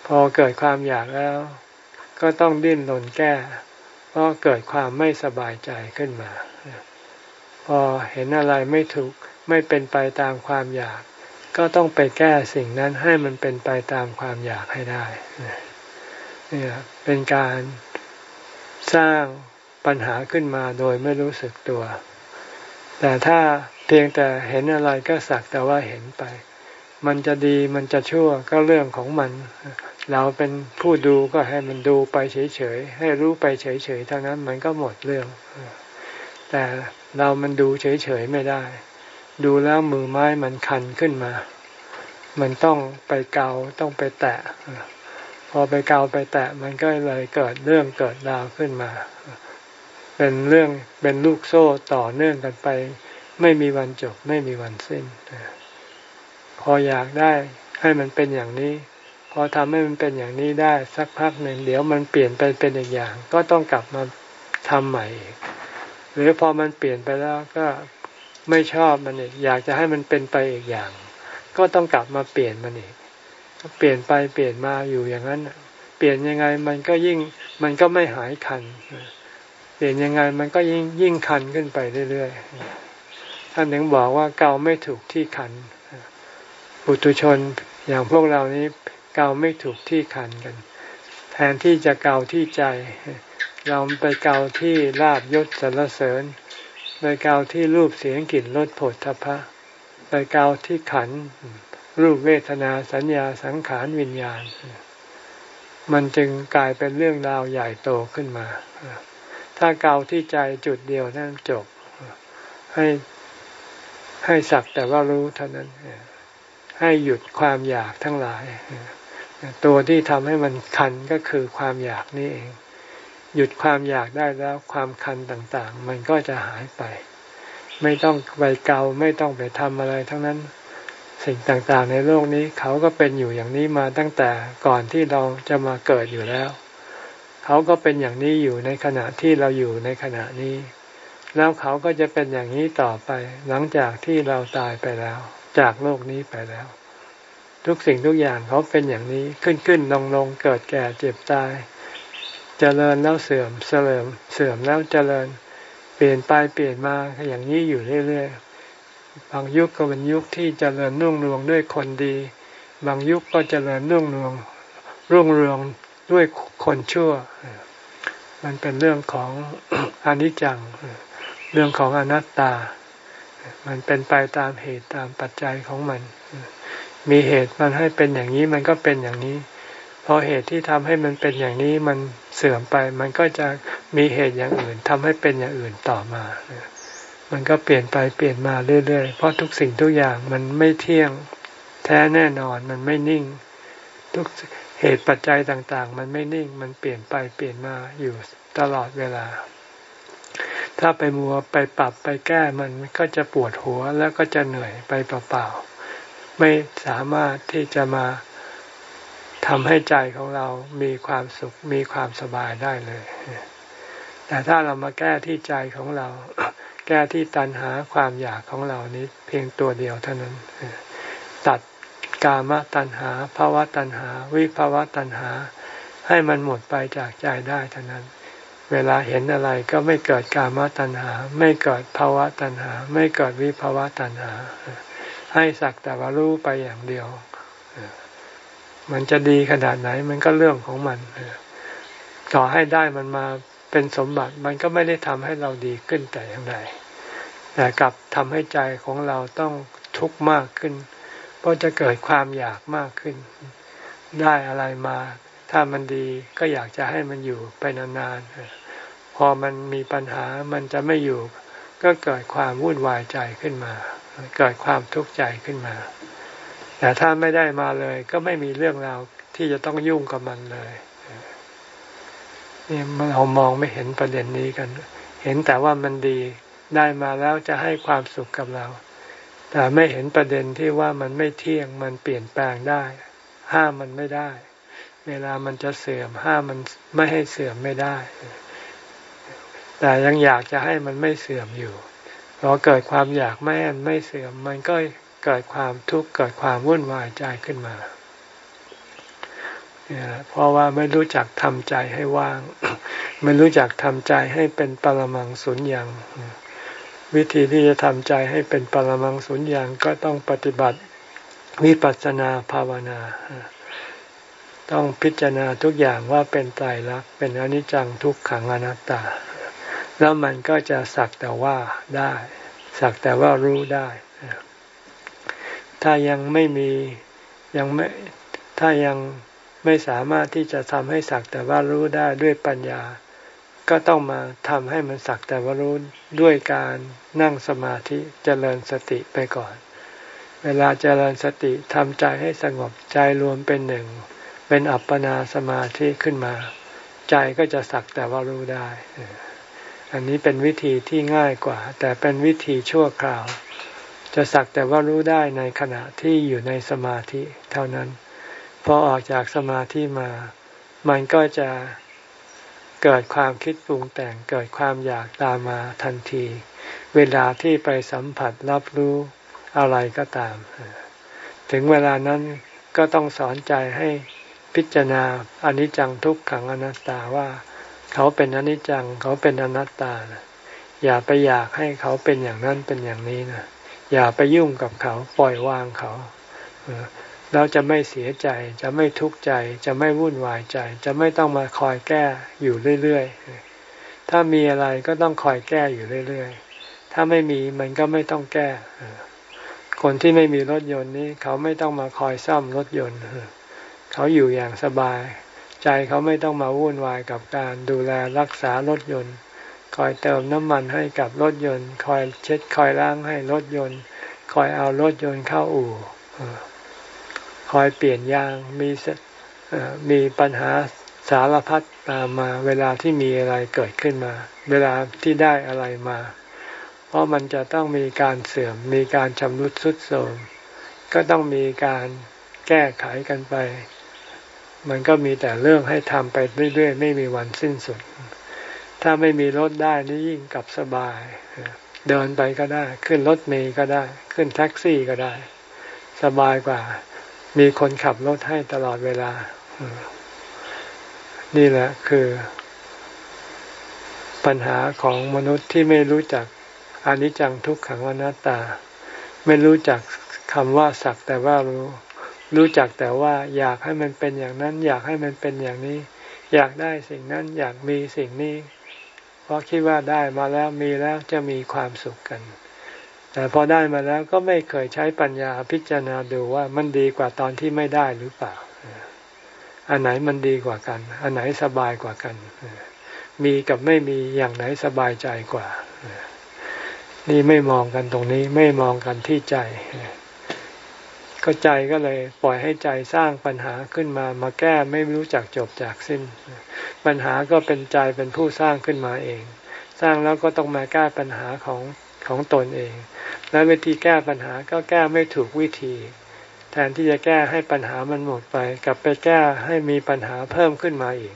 พอเกิดความอยากแล้ว ก็ต้องดิ้นรนแก้ เพราะเกิดความไม่สบายใจขึ้นมา พอเห็นอะไรไม่ถูกไม่เป็นไปตามความอยาก ก็ต้องไปแก้สิ่งนั้นให้มันเป็นไปตามความอยากให้ได้ เนี่ยเป็นการสร้างปัญหาขึ้นมาโดยไม่รู้สึกตัว แต่ถ้าเพียงแต่เห็นอะไรก็สักแต่ว่าเห็นไป มันจะดีมันจะชั่วก็เรื่องของมัน เราเป็นผู้ดูก็ให้มันดูไปเฉยๆ ให้รู้ไปเฉยๆเท่านั้นมันก็หมดเรื่อง แต่เรามันดูเฉยๆไม่ได้ ดูแล้วมือไม้มันคันขึ้นมา มันต้องไปเกาต้องไปแตะ พอไปเกาไปแตะมันก็เลยเกิดเรื่องเกิดราวขึ้นมา เป็นเรื่องเป็นลูกโซ่ต่อเนื่องกันไป ไม่มีวันจบไม่มีวันสิ้น พออยากได้ให้มันเป็นอย่างนี้ พอทำให้มันเป็นอย่างนี้ได้สักพักหนึ่งเดี๋ยวมันเปลี่ยนไปเป็นอีกอย่าง ก็ต้องกลับมาทำใหม่อีกหรือพอมันเปลี่ยนไปแล้วก็ไม่ชอบมันอีกอยากจะให้มันเป็นไปอีกอย่าง ก็ต้องกลับมาเปลี่ยนมันอีก เปลี่ยนไปเปลี่ยนมาอยู่อย่างนั้น เปลี่ยนยังไงมันก็ยิ่งมันก็ไม่หายคัน เปลี่ยนยังไงมันก็ยิ่งยิ่งคันขึ้นไปเรื่อยๆ ท่านถึงบอกว่าเกาไม่ถูกที่คัน ปุตุชนอย่างพวกเรานี้เกาไม่ถูกที่คันกัน แทนที่จะเกาที่ใจ เราไปเกาที่ลาบยศสรรเสริญ ไปเกาที่รูปเสียงกลิ่นรสผลทพะ ไปเกาที่ขัน รูปเวทนาสัญญาสังขารวิญญาณ มันจึงกลายเป็นเรื่องราวใหญ่โตขึ้นมา ถ้าเกาที่ใจจุดเดียวนั่นจบ ให้ให้สักแต่ว่ารู้เท่านั้น ให้หยุดความอยากทั้งหลาย ตัวที่ทำให้มันคันก็คือความอยากนี่เอง หยุดความอยากได้แล้วความคันต่าง ๆ มันก็จะหายไป ไม่ต้องไปเกาไม่ต้องไปทำอะไรทั้งนั้น สิ่งต่างๆ ในโลกนี้เขาก็เป็นอยู่อย่างนี้มาตั้งแต่ก่อนที่เราจะมาเกิดอยู่แล้ว เขาก็เป็นอย่างนี้อยู่ในขณะที่เราอยู่ในขณะนี้ แล้วเขาก็จะเป็นอย่างนี้ต่อไป หลังจากที่เราตายไปแล้ว จากโลกนี้ไปแล้ว ทุกสิ่งทุกอย่างเขาเป็นอย่างนี้ขึ้นขึ้นลงลงเกิดแก่เจ็บตายเจริญแล้วเสื่อมเสื่อมเสื่อมแล้วเจริญ เปลี่ยนไปเปลี่ยนมาอย่างนี้อยู่เรื่อยๆ บางยุคก็เป็นยุคที่เจริญนุ่งเรืองด้วยคนดี บางยุคก็เจริญนุ่งเรืองรุ่งเรืองด้วยคนชั่ว มันเป็นเรื่องของอนิจจัง เรื่องของอนัตตา มันเป็นไปตามเหตุตามปัจจัยของมัน มีเหตุมันให้เป็นอย่างนี้มันก็เป็นอย่างนี้พอเหตุที่ทำให้มันเป็นอย่างนี้มันเสื่อมไป มันก็จะมีเหตุอย่างอื่นทำให้เป็นอย่างอื่นต่อมา มันก็เปลี่ยนไปเปลี่ยนมาเรื่อยๆ เพราะทุกสิ่งทุกอย่างมันไม่เที่ยงแท้แน่นอนมันไม่นิ่ง ทุกเหตุปัจจัยต่างๆ มันไม่นิ่งมันเปลี่ยนไปเปลี่ยนมาอยู่ตลอดเวลา ถ้าไปมัวไปปรับไปแก้มันก็จะปวดหัวแล้วก็จะเหนื่อยไปเปล่าๆไม่สามารถที่จะมาทำให้ใจของเรามีความสุขมีความสบายได้เลย แต่ถ้าเรามาแก้ที่ใจของเรา แก้ที่ตัณหาความอยากของเรานี้เพียงตัวเดียวเท่านั้น ตัดกามตัณหาภาวะตัณหา วิภาวะตัณหา ให้มันหมดไปจากใจได้เท่านั้น เวลาเห็นอะไรก็ไม่เกิดกามตัณหา ไม่เกิดภาวะตัณหา ไม่เกิดวิภาวะตัณหา ให้สักแต่ว่ารู้ไปอย่างเดียว มันจะดีขนาดไหนมันก็เรื่องของมันต่อให้ได้มันมา เป็นสมบัติมันก็ไม่ได้ทำให้เราดีขึ้นแต่อย่างใดแต่กลับทำให้ใจของเราต้องทุกข์มากขึ้น เพราะจะเกิดความอยากมากขึ้น ได้อะไรมา ถ้ามันดีก็อยากจะให้มันอยู่ไปนานๆพอมันมีปัญหามันจะไม่อยู่ ก็เกิดความวุ่นวายใจขึ้นมา เกิดความทุกข์ใจขึ้นมา แต่ถ้าไม่ได้มาเลย ก็ไม่มีเรื่องราวที่จะต้องยุ่งกับมันเลย นี่เรามองไม่เห็นประเด็นนี้กัน เห็นแต่ว่ามันดีได้มาแล้วจะให้ความสุขกับเรา แต่ไม่เห็นประเด็นที่ว่ามันไม่เที่ยงมันเปลี่ยนแปลงได้ ห้ามมันไม่ได้ เวลามันจะเสื่อมห้ามมันไม่ให้เสื่อมไม่ได้ แต่ยังอยากจะให้มันไม่เสื่อมอยู่พอเกิดความอยากไม่ไม่เสื่อมมันก็เกิดความทุกข์เกิดความวุ่นวายใจขึ้นมา เพราะว่าไม่รู้จักทำใจให้ว่าง ไม่รู้จักทำใจให้เป็นปรมังสุญญ์วิธีที่จะทำใจให้เป็นปรมังสุญญ์ก็ต้องปฏิบัติวิปัสสนาภาวนา ต้องพิจารณาทุกอย่างว่าเป็นไตรลักษณ์เป็นอนิจจังทุกขังอนัตตา แล้วมันก็จะสักแต่ว่าได้ สักแต่ว่ารู้ได้ ถ้ายังไม่มียังไม่ถ้ายัง ไม่สามารถที่จะทำให้สักแต่ว่ารู้ได้ด้วยปัญญา ก็ต้องมาทำให้มันสักแต่ว่ารู้ด้วยการนั่งสมาธิเจริญสติไปก่อน เวลาเจริญสติทำใจให้สงบใจรวมเป็นหนึ่ง เป็นอัปปนาสมาธิขึ้นมา ใจก็จะสักแต่ว่ารู้ได้ อันนี้เป็นวิธีที่ง่ายกว่า แต่เป็นวิธีชั่วคราว จะสักแต่ว่ารู้ได้ในขณะที่อยู่ในสมาธิเท่านั้น พอออกจากสมาธิมา มันก็จะเกิดความคิดปรุงแต่งเกิดความอยากตามมาทันที เวลาที่ไปสัมผัสรับรู้อะไรก็ตาม ถึงเวลานั้นก็ต้องสอนใจให้พิจารณาอนิจจังทุกขังอนัตตาว่า เขาเป็นอนิจจังเขาเป็นอนัตตานะอย่าไปอยากให้เขาเป็นอย่างนั้นเป็นอย่างนี้นะอย่าไปยุ่งกับเขาปล่อยวางเขา เราจะไม่เสียใจ จะไม่ทุกข์ใจ จะไม่วุ่นวายใจ จะไม่ต้องมาคอยแก้อยู่เรื่อยๆ ถ้ามีอะไรก็ต้องคอยแก้อยู่เรื่อยๆ ถ้าไม่มีมันก็ไม่ต้องแก้ คนที่ไม่มีรถยนต์นี้ เขาไม่ต้องมาคอยซ่อมรถยนต์เขาอยู่อย่างสบาย ใจเขาไม่ต้องมาวุ่นวายกับการดูแลรักษารถยนต์ คอยเติมน้ำมันให้กับรถยนต์ คอยเช็ดคอยล้างให้รถยนต์ คอยเอารถยนต์เข้าอู่ คอยเปลี่ยนยางมีมีปัญหาสารพัดตามมา เวลาที่มีอะไรเกิดขึ้นมา เวลาที่ได้อะไรมา เพราะมันจะต้องมีการเสื่อม มีการชำรุดทรุดโทรมก็ต้องมีการแก้ไขกันไป มันก็มีแต่เรื่องให้ทำไปเรื่อยๆ ไม่มีวันสิ้นสุด ถ้าไม่มีรถได้นี่ยิ่งกับสบาย เดินไปก็ได้ ขึ้นรถเมล์ก็ได้ ขึ้นแท็กซี่ก็ได้ สบายกว่า มีคนขับรถให้ตลอดเวลา นี่แหละคือ ปัญหาของมนุษย์ที่ไม่รู้จักอนิจจังทุกขังอนัตตา ไม่รู้จักคำว่าสักแต่ว่ารู้ รู้จักแต่ว่าอยากให้มันเป็นอย่างนั้น อยากให้มันเป็นอย่างนี้ อยากได้สิ่งนั้น อยากมีสิ่งนี้ เพราะคิดว่าได้มาแล้วมีแล้วจะมีความสุขกัน แต่พอได้มาแล้วก็ไม่เคยใช้ปัญญาพิจารณาดูว่ามันดีกว่าตอนที่ไม่ได้หรือเปล่า อันไหนมันดีกว่ากัน อันไหนสบายกว่ากัน มีกับไม่มีอย่างไหนสบายใจกว่า นี่ไม่มองกันตรงนี้ไม่มองกันที่ใจ ก็ใจก็เลยปล่อยให้ใจสร้างปัญหาขึ้นมามาแก้ไม่รู้จักจบจากสิ้น ปัญหาก็เป็นใจเป็นผู้สร้างขึ้นมาเอง สร้างแล้วก็ต้องมาแก้ปัญหาของ ของตนเอง และวิธีแก้ปัญหาก็แก้ไม่ถูกวิธี แทนที่จะแก้ให้ปัญหามันหมดไปกลับไปแก้ให้มีปัญหาเพิ่มขึ้นมาอีก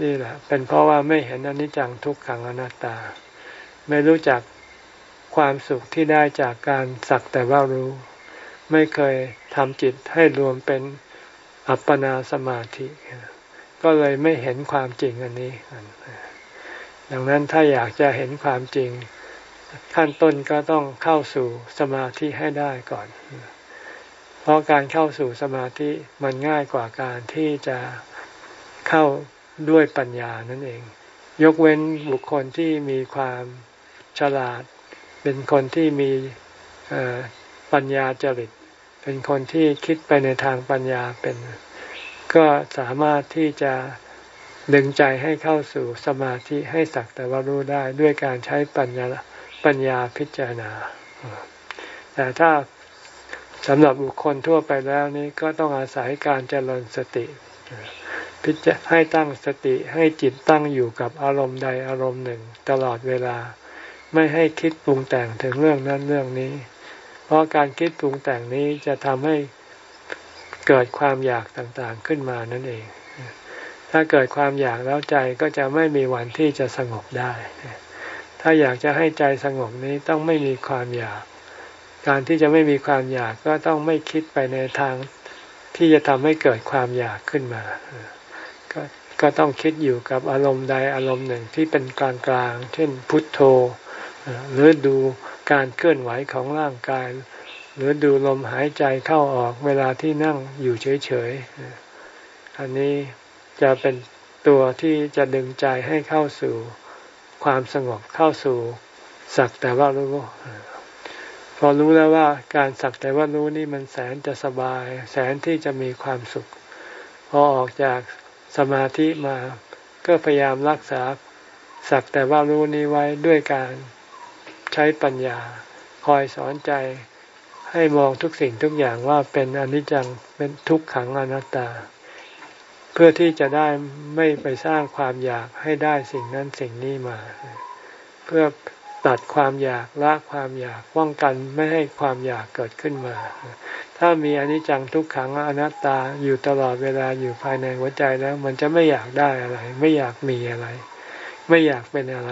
นี่แหละ เป็นเพราะว่าไม่เห็นอนิจจังทุกขังอนัตตา ไม่รู้จักความสุขที่ได้จากการสักแต่ว่ารู้ ไม่เคยทำจิตให้รวมเป็นอัปปนาสมาธิ ก็เลยไม่เห็นความจริงอันนี้ ดังนั้นถ้าอยากจะเห็นความจริง ขั้นต้นก็ต้องเข้าสู่สมาธิให้ได้ก่อน เพราะการเข้าสู่สมาธิมันง่ายกว่าการที่จะเข้าด้วยปัญญานั่นเอง ยกเว้นบุคคลที่มีความฉลาด เป็นคนที่มีปัญญาจริต เป็นคนที่คิดไปในทางปัญญาเป็น ก็สามารถที่จะ ดึงใจให้เข้าสู่สมาธิให้สักแต่ว่ารู้ได้ด้วยการใช้ปัญญาปัญญาพิจารณา แต่ถ้าสำหรับบุคคลทั่วไปแล้วนี้ก็ต้องอาศัยการเจริญสติ พิจให้ตั้งสติให้จิตตั้งอยู่กับอารมณ์ใดอารมณ์หนึ่ง ตลอดเวลา ไม่ให้คิดปรุงแต่งถึงเรื่องนั้นเรื่องนี้ เพราะการคิดปรุงแต่งนี้จะทำให้เกิดความอยากต่างๆขึ้นมานั่นเอง ถ้าเกิดความอยากแล้วใจก็จะไม่มีวันที่จะสงบได้ ถ้าอยากจะให้ใจสงบนี้ต้องไม่มีความอยาก การที่จะไม่มีความอยากก็ต้องไม่คิดไปในทางที่จะทำให้เกิดความอยากขึ้นมาก็ก็ต้องคิดอยู่กับอารมณ์ใดอารมณ์หนึ่งที่เป็นกลางกลางเช่นพุทโธ หรือดูการเคลื่อนไหวของร่างกาย หรือดูลมหายใจเข้าออกเวลาที่นั่งอยู่เฉยๆ อันนี้ จะเป็นตัวที่จะดึงใจให้เข้าสู่ความสงบเข้าสู่สักแต่ว่ารู้พอรู้แล้วว่าการสักแต่ว่ารู้นี่มันแสนจะสบาย แสนที่จะมีความสุข พอออกจากสมาธิมา ก็พยายามรักษาสักแต่ว่ารู้นี้ไว้ด้วยการใช้ปัญญา คอยสอนใจให้มองทุกสิ่งทุกอย่างว่าเป็นอนิจจังเป็นทุกขังอนัตตา เพื่อที่จะได้ไม่ไปสร้างความอยากให้ได้สิ่งนั้นสิ่งนี้มา เพื่อตัดความอยากละความอยากป้องกันไม่ให้ความอยากเกิดขึ้นมา ถ้ามีอนิจจังทุกขังอนัตตาอยู่ตลอดเวลาอยู่ภายในหัวใจแล้ว มันจะไม่อยากได้อะไร ไม่อยากมีอะไร ไม่อยากเป็นอะไร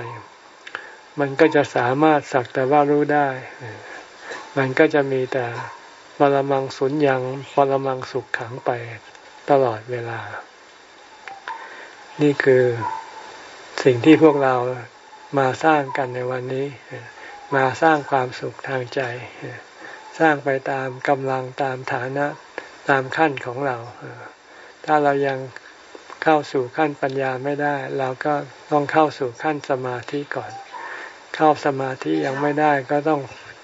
มันก็จะสามารถสักแต่ว่ารู้ได้ มันก็จะมีแต่ปรมังสุญญังปรมังสุขขังไปตลอดเวลา นี่คือสิ่งที่พวกเรามาสร้างกันในวันนี้ มาสร้างความสุขทางใจ สร้างไปตามกำลังตามฐานะตามขั้นของเรา ถ้าเรายังเข้าสู่ขั้นปัญญาไม่ได้ เราก็ต้องเข้าสู่ขั้นสมาธิก่อน เข้าสมาธิยังไม่ได้ก็ต้อง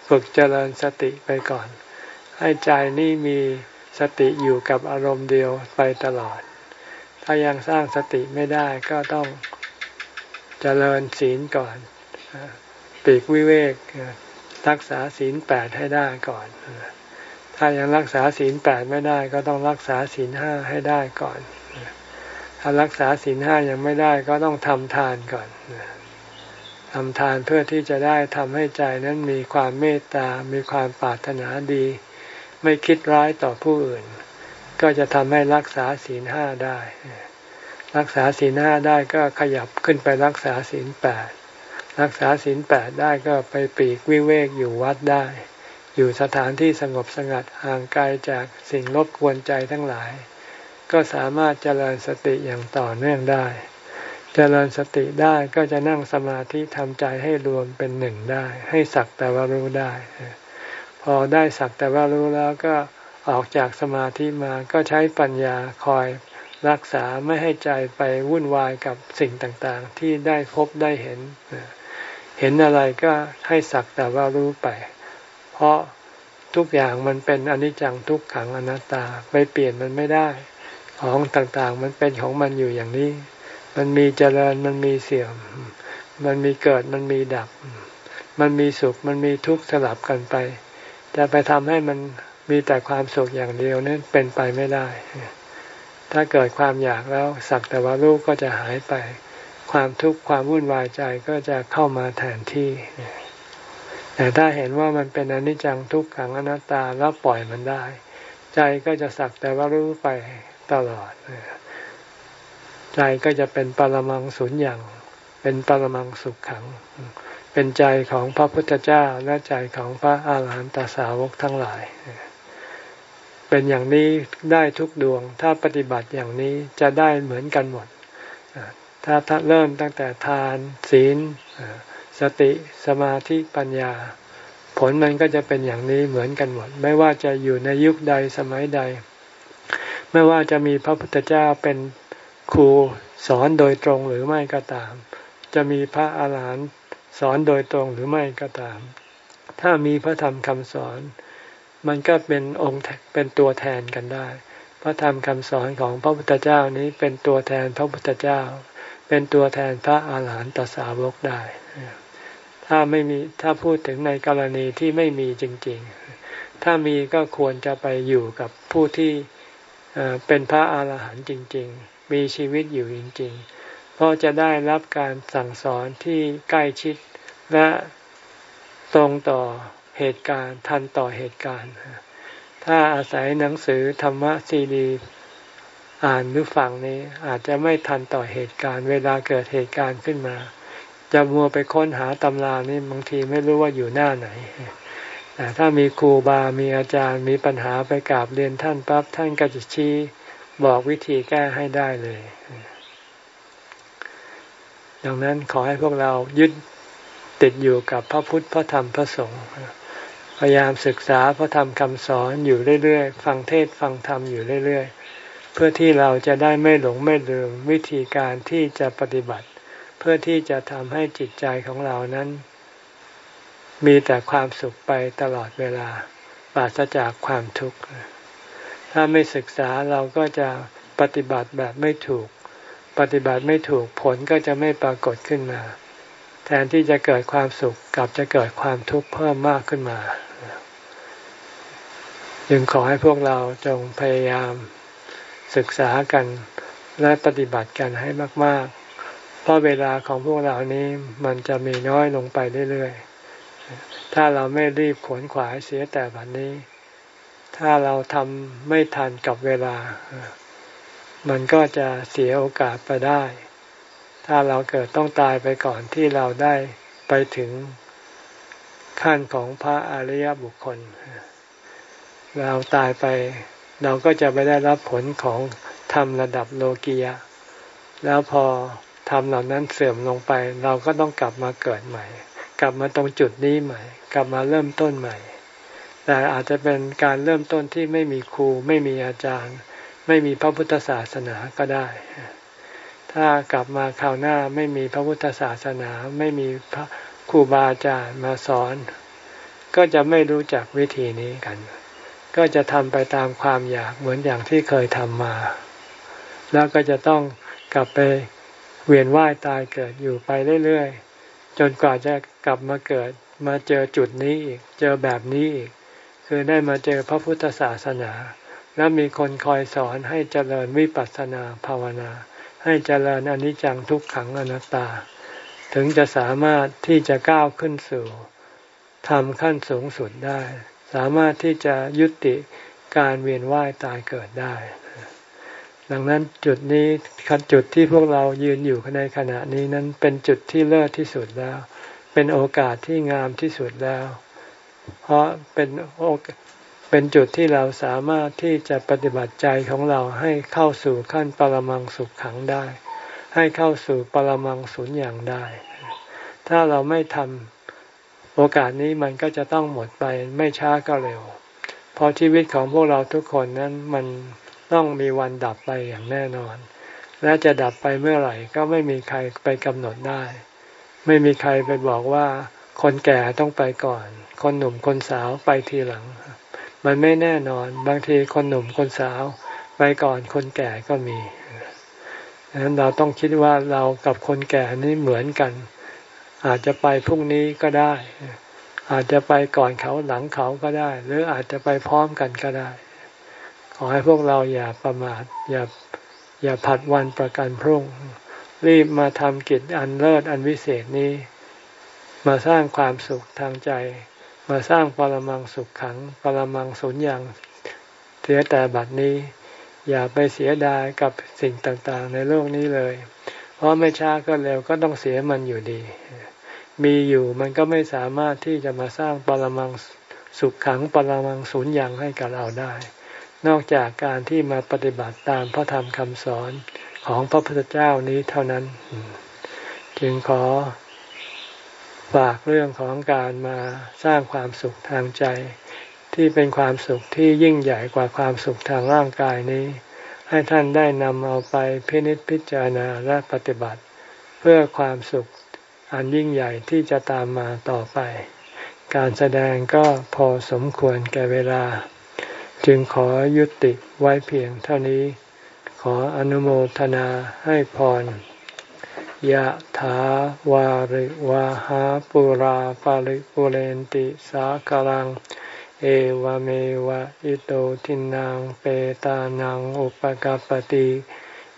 ฝึกเจริญสติไปก่อน ให้ใจนี่มีสติอยู่กับอารมณ์เดียวไปตลอด ถ้ายังสร้างสติไม่ได้ก็ต้องเจริญศีลก่อนปีกวิเวกรักษาศีลแปดให้ได้ก่อน ถ้ายังรักษาศีลแปดไม่ได้ ก็ต้องรักษาศีลห้าให้ได้ก่อน ถ้ารักษาศีลห้ายังไม่ได้ก็ต้องทำทานก่อนทำทานเพื่อที่จะได้ทำให้ใจนั้นมีความเมตตา มีความปรารถนาดี ไม่คิดร้ายต่อผู้อื่น ก็จะทำให้รักษาศีลห้าได้ รักษาศีลห้าได้ก็ขยับขึ้นไปรักษาศีลแปดรักษาศีลแปดได้ก็ไปปีกวิเวกอยู่วัดได้ อยู่สถานที่สงบสงัดห่างไกลจากสิ่งรบกวนใจทั้งหลาย ก็สามารถเจริญสติอย่างต่อเนื่องได้ เจริญสติได้ก็จะนั่งสมาธิทำใจให้รวมเป็นหนึ่งได้ ให้สักแต่ว่ารู้ได้ พอได้สักแต่ว่ารู้แล้วก็ ออกจากสมาธิมาก็ใช้ปัญญาคอยรักษาไม่ให้ใจไปวุ่นวายกับสิ่งต่างๆ ที่ได้พบได้เห็น เห็นอะไรก็ให้สักแต่ว่ารู้ไป เพราะทุกอย่างมันเป็นอนิจจังทุกขังอนัตตาไปเปลี่ยนมันไม่ได้ ของต่างๆ มันเป็นของมันอยู่อย่างนี้ มันมีเจริญมันมีเสื่อม มันมีเกิดมันมีดับ มันมีสุขมันมีทุกข์สลับกันไป จะไปทำให้มัน มีแต่ความสุขอย่างเดียวนั้นเป็นไปไม่ได้ ถ้าเกิดความอยากแล้วสักแต่ว่ารู้ก็จะหายไป ความทุกข์ความวุ่นวายใจก็จะเข้ามาแทนที่แต่แต่ถ้าเห็นว่ามันเป็นอนิจจังทุกขังอนัตตาแล้วปล่อยมันได้ ใจก็จะสักแต่ว่ารู้ไปตลอดใจก็จะเป็นปรมังสุญญ์อย่าง เป็นปรมังสุขขัง เป็นใจของพระพุทธเจ้าและใจของพระอาหารหันตสาวกทั้งหลาย เป็นอย่างนี้ได้ทุกดวง ถ้าปฏิบัติอย่างนี้จะได้เหมือนกันหมด ถ้าเริ่มตั้งแต่ทาน ศีล สติสมาธิปัญญา ผลมันก็จะเป็นอย่างนี้เหมือนกันหมด ไม่ว่าจะอยู่ในยุคใดสมัยใด ไม่ว่าจะมีพระพุทธเจ้าเป็นครูสอนโดยตรงหรือไม่ก็ตาม จะมีพระอาหารหันต์สอนโดยตรงหรือไม่ก็ตาม ถ้ามีพระธรรมคำสอน มันก็เป็นองค์เป็นตัวแทนกันได้ พระธรรมคำสอนของพระพุทธเจ้านี้เป็นตัวแทนพระพุทธเจ้า เป็นตัวแทนพระอาหารหันตสาวกได้ ถ้าไม่มีถ้าพูดถึงในกรณีที่ไม่มีจริง ๆ ถ้ามีก็ควรจะไปอยู่กับผู้ที่เป็นพระอาหารหันต์จริง ๆ มีชีวิตอยู่จริง ๆ เพราะจะได้รับการสั่งสอนที่ใกล้ชิดและตรงต่อ เหตุการณ์ ทันต่อเหตุการณ์ ถ้าอาศัยหนังสือธรรมะซีดี อ่านหรือฟังนี้อาจจะไม่ทันต่อเหตุการณ์ เวลาเกิดเหตุการณ์ขึ้นมา จะมัวไปค้นหาตำรานี่บางทีไม่รู้ว่าอยู่หน้าไหนแต่ถ้ามีครูบา มีอาจารย์ มีปัญหาไปกราบเรียนท่านปั๊บท่านก็จะชี้บอกวิธีแก้ให้ได้เลย ดังนั้นขอให้พวกเรายึดติดอยู่กับพระพุทธ พระธรรม พระสงฆ์ พยายามศึกษาพระธรรมคำสอนอยู่เรื่อยๆ ฟังเทศฟังธรรมอยู่เรื่อยๆ เพื่อที่เราจะได้ไม่หลงไม่ลืมวิธีการที่จะปฏิบัติ เพื่อที่จะทำให้จิตใจของเรานั้น มีแต่ความสุขไปตลอดเวลาปราศจากความทุกข์ ถ้าไม่ศึกษาเราก็จะปฏิบัติแบบไม่ถูก ปฏิบัติไม่ถูกผลก็จะไม่ปรากฏขึ้นมา แทนที่จะเกิดความสุขกลับจะเกิดความทุกข์เพิ่มมากขึ้นมา จึงขอให้พวกเราจงพยายามศึกษากันและปฏิบัติกันให้มาก ๆ เพราะเวลาของพวกเรานี้มันจะมีน้อยลงไปเรื่อยๆ ถ้าเราไม่รีบขวนขวายเสียแต่บัดนนี้ ถ้าเราทำไม่ทันกับเวลา มันก็จะเสียโอกาสไปได้ ถ้าเราเกิดต้องตายไปก่อนที่เราได้ไปถึงขั้นของพระอริยบุคคล เราตายไป เราก็จะไม่ได้รับผลของธรรมระดับโลกียะ แล้วพอธรรมเหล่านั้นเสื่อมลงไป เราก็ต้องกลับมาเกิดใหม่ กลับมาตรงจุดนี้ใหม่ กลับมาเริ่มต้นใหม่ แต่อาจจะเป็นการเริ่มต้นที่ไม่มีครู ไม่มีอาจารย์ ไม่มีพระพุทธศาสนาก็ได้ ถ้ากลับมาคราวหน้าไม่มีพระพุทธศาสนา ไม่มีพระครูบาอาจารย์มาสอน ก็จะไม่รู้จักวิธีนี้กัน ก็จะทำไปตามความอยากเหมือนอย่างที่เคยทำมา แล้วก็จะต้องกลับไปเวียนว่ายตายเกิดอยู่ไปเรื่อยๆ จนกว่าจะกลับมาเกิดมาเจอจุดนี้อีก เจอแบบนี้อีก คือได้มาเจอพระพุทธศาสนา แล้วมีคนคอยสอนให้เจริญวิปัสสนาภาวนา ให้เจริญอนิจจังทุกขังอนัตตา ถึงจะสามารถที่จะก้าวขึ้นสู่ทำขั้นสูงสุดได้ สามารถที่จะยุติการเวียนว่ายตายเกิดได้ ดังนั้นจุดนี้คันจุดที่พวกเรายืนอยู่ในขณะนี้นั้นเป็นจุดที่เลิศที่สุดแล้ว เป็นโอกาสที่งามที่สุดแล้ว เพราะเป็นโอกเป็นจุดที่เราสามารถที่จะปฏิบัติใจของเราให้เข้าสู่ขั้นปรมังสุขขังได้ ให้เข้าสู่ปรมังสุญญ์อย่างได้ ถ้าเราไม่ทำ โอกาสนี้มันก็จะต้องหมดไปไม่ช้าก็เร็ว เพราะชีวิตของพวกเราทุกคนนั้นมันต้องมีวันดับไปอย่างแน่นอน และจะดับไปเมื่อไหร่ก็ไม่มีใครไปกำหนดได้ ไม่มีใครไปบอกว่า คนแก่ต้องไปก่อน คนหนุ่มคนสาวไปทีหลัง มันไม่แน่นอน บางทีคนหนุ่มคนสาว ไปก่อนคนแก่ก็มีดังนั้นเราต้องคิดว่าเรากับคนแก่นี้เหมือนกัน อาจจะไปพรุ่งนี้ก็ได้ อาจจะไปก่อนเขาหลังเขาก็ได้ หรืออาจจะไปพร้อมกันก็ได้ ขอให้พวกเราอย่าประมาทอย่าอย่าผัดวันประกันพรุ่ง รีบมาทำกิจอันเลิศอันวิเศษนี้ มาสร้างความสุขทางใจ มาสร้างปรมังสุขขัง ปรมังสุญญ์เสียแต่บัดนี้ อย่าไปเสียดายกับสิ่งต่างๆ ในโลกนี้เลย เพราะไม่ช้าก็เร็วก็ต้องเสียมันอยู่ดี มีอยู่มันก็ไม่สามารถที่จะมาสร้างปรมังสุขขังปรมังสุญญ์ให้กับเราได้ นอกจากการที่มาปฏิบัติตามพระธรรมคำสอนของพระพุทธเจ้านี้เท่านั้น จึงขอฝากเรื่องของการมาสร้างความสุขทางใจ ที่เป็นความสุขที่ยิ่งใหญ่กว่าความสุขทางร่างกายนี้ ให้ท่านได้นำเอาไปพินิจพิจารณาและปฏิบัติ เพื่อความสุข อันยิ่งใหญ่ที่จะตามมาต่อไป การแสดงก็พอสมควรแก่เวลา จึงขอยุติไว้เพียงเท่านี้ ขออนุโมทนาให้พรยะถาวาริวาหาปุราปาริปุเรนติสากลัง เอวเมวะอิโตทินังเปตานังอุปกาปติ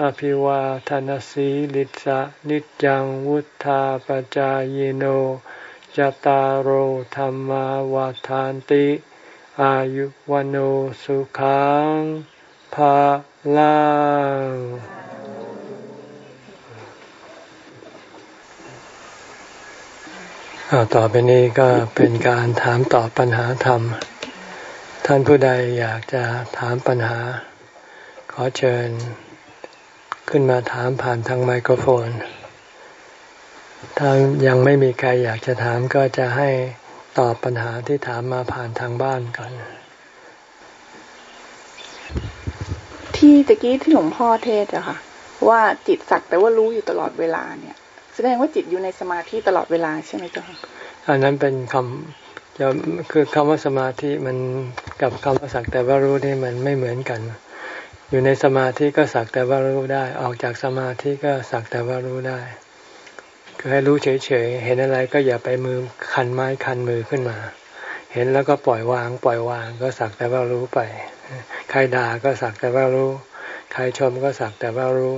อภิวาทานสีลิสะนิจังวุธาปจายโนจตารโหธรรมวาทานติ อายุวันโอสุขังภาลังต่อไปนี้ก็เป็นการถามตอบปัญหาธรรม ท่านผู้ใดอยากจะถามปัญหา ขอเชิญ ขึ้นมาถามผ่านทางไมโครโฟน ถ้ายังไม่มีใครอยากจะถามก็จะให้ตอบปัญหาที่ถามมาผ่านทางบ้านก่อน ที่ตะกี้ที่หลวงพ่อเทศอะค่ะ ว่าจิตสักแต่ว่ารู้อยู่ตลอดเวลาเนี่ย แสดงว่าจิตอยู่ในสมาธิตลอดเวลาใช่ไหมเจ้าค่ะอันนั้นเป็นคำจะคือคำว่าสมาธิมันกับคำว่าสักแต่ว่ารู้นี่มันไม่เหมือนกัน อยู่ในสมาธิก็สักแต่ว่ารู้ได้ ออกจากสมาธิก็สักแต่ว่ารู้ได้คือให้รู้เฉยๆ เห็นอะไรก็อย่าไปมือคันไม้คันมือขึ้นมา เห็นแล้วก็ปล่อยวาง ปล่อยวางก็สักแต่ว่ารู้ไป ใครด่าก็สักแต่ว่ารู้ ใครชมก็สักแต่ว่ารู้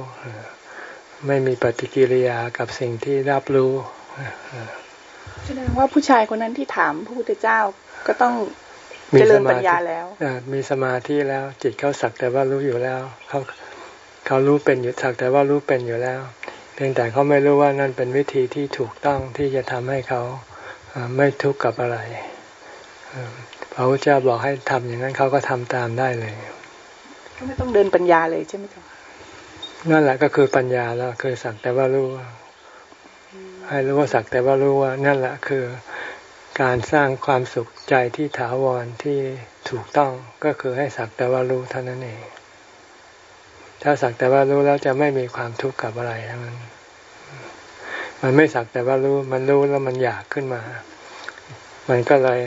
ไม่มีปฏิกิริยากับสิ่งที่รับรู้แสดงว่าผู้ชายคนนั้นที่ถามพระพุทธเจ้าก็ต้อง เจริญปัญญาแล้วมีสมาธิแล้ว จิตเขาสักแต่ว่ารู้อยู่แล้วเขาเขารู้เป็นอยู่สักแต่ว่ารู้เป็นอยู่แล้ว เพียงแต่เขาไม่รู้ว่านั่นเป็นวิธีที่ถูกต้องที่จะทำให้เขาไม่ทุกข์กับอะไรพระพุทธเจ้าบอกให้ทำอย่างนั้นเขาก็ทำตามได้เลยก็ไม่ต้องเดินปัญญาเลยใช่ไหมจ๊ะนั่นแหละก็คือปัญญาแล้วคือสักแต่ว่ารู้ให้รู้ว่าสักแต่ว่ารู้ว่า นั่นแหละคือ การสร้างความสุขใจที่ถาวรที่ถูกต้องก็คือให้สักแต่ว่ารู้เท่านั้นเอง ถ้าสักแต่ว่ารู้แล้วจะไม่มีความทุกข์กับอะไรทั้งนั้น มันไม่สักแต่ว่ารู้มันรู้แล้วมันอยากขึ้นมา มันก็เลย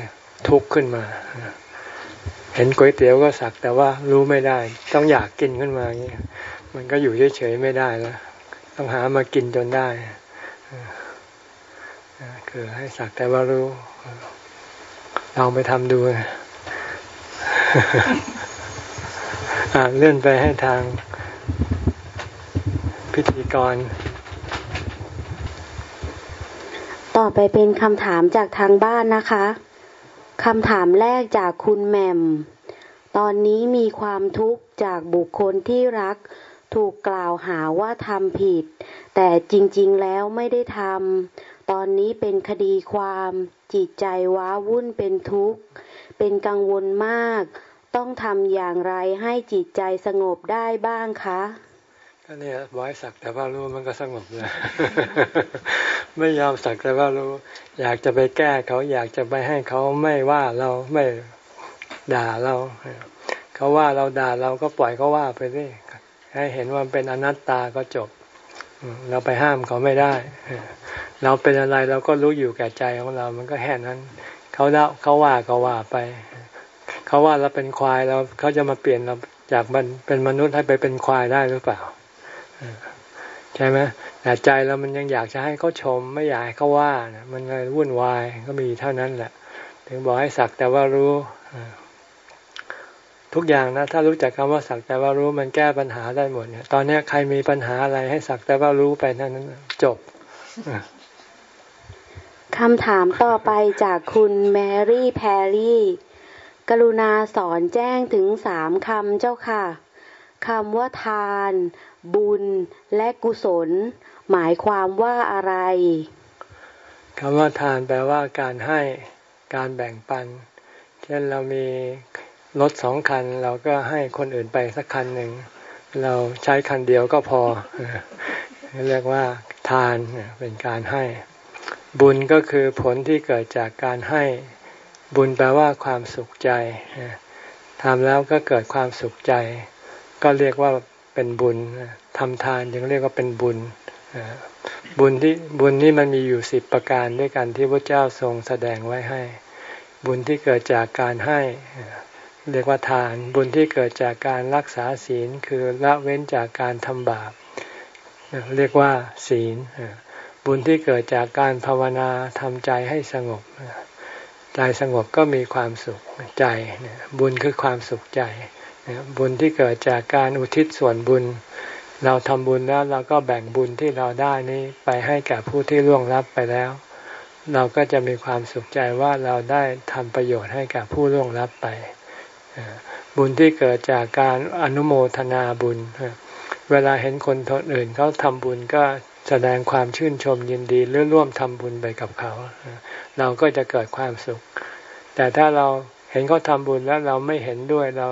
ทุกข์ขึ้นมา เห็นก๋วยเตี๋ยวก็สักแต่ว่ารู้ไม่ได้ ต้องอยากกินขึ้นมาอย่างนี้มันก็อยู่เฉยๆไม่ได้แล้วต้องหามากินจนได้คือให้สักแต่ว่ารู้ ลองไปทำดูเลื่อนไปให้ทางพิธีกร ต่อไปเป็นคำถามจากทางบ้านนะคะคำถามแรกจากคุณแมม ตอนนี้มีความทุกข์จากบุคคลที่รัก ถูกกล่าวหาว่าทำผิด แต่จริง ๆ แล้วไม่ได้ทำ ตอนนี้เป็นคดีความ จิตใจว้าวุ่นเป็นทุกข์ เป็นกังวลมาก ต้องทำอย่างไรให้จิตใจสงบได้บ้างคะก็เนี่ยไว้สักแต่ว่ารู้มันก็สงบเลยไม่ยอมสักแต่ว่ารู้ อยากจะไปแก้เขาอยากจะไปให้เขาไม่ว่าเราไม่ด่าเราเขาว่าเราด่าเราก็ปล่อยเขาว่าไปสิให้เห็นว่าเป็นอนัตตาก็จบ เราไปห้ามเขาไม่ได้ เราเป็นอะไรเราก็รู้อยู่แก่ใจของเรา มันก็แค่นั้น เขาเล่าเขาว่าก็ว่าไป เขาว่าเราเป็นควายเราเขาจะมาเปลี่ยนเราจากมันเป็นมนุษย์ให้ไปเป็นควายได้หรือเปล่าใช่ไหมแต่ใจเรามันยังอยากจะให้เขาชม ไม่อยากให้เขาว่านะมันเลยวุ่นวายก็มีเท่านั้นแหละ ถึงบอกให้สักแต่ว่ารู้ทุกอย่างนะ ถ้ารู้จักคำว่าสักแต่ว่ารู้มันแก้ปัญหาได้หมดเนี่ยตอนนี้ใครมีปัญหาอะไรให้สักแต่ว่ารู้ไปนั้นนั้นจบ คำถามต่อไปจากคุณแมรี่แพรรี่ กรุณาสอนแจ้งถึงสามคำเจ้าค่ะคำว่าทาน บุญ และกุศล หมายความว่าอะไรคำว่าทานแปลว่าการให้การแบ่งปัน เช่นเรามีรถสองคัน เราก็ให้คนอื่นไปสักคันหนึ่ง เราใช้คันเดียวก็พอ เรียกว่าทานเป็นการให้ บุญก็คือผลที่เกิดจากการให้บุญแปลว่าความสุขใจทำแล้วก็เกิดความสุขใจ ก็เรียกว่าเป็นบุญทำทานยังเรียกว่าเป็นบุญบุญที่บุญนี้มันมีอยู่สิบประการด้วยกันที่พระเจ้าทรงแสดงไว้ให้ บุญที่เกิดจากการให้ เรียกว่าทาน บุญที่เกิดจากการรักษาศีลคือละเว้นจากการทำบาปเรียกว่าศีล บุญที่เกิดจากการภาวนาทำใจให้สงบ ใจสงบก็มีความสุขใจบุญคือความสุขใจบุญที่เกิดจากการอุทิศส่วนบุญ เราทำบุญแล้วเราก็แบ่งบุญที่เราได้นี้ไปให้แก่ผู้ที่ล่วงลับไปแล้ว เราก็จะมีความสุขใจว่าเราได้ทำประโยชน์ให้กับผู้ล่วงลับไป บุญที่เกิดจากการอนุโมทนาบุญ เวลาเห็นคนอื่นเขาทำบุญก็ แสดงความชื่นชมยินดีหรือร่วมทำบุญไปกับเขา เราก็จะเกิดความสุข แต่ถ้าเราเห็นเขาทำบุญแล้วเราไม่เห็นด้วยเรา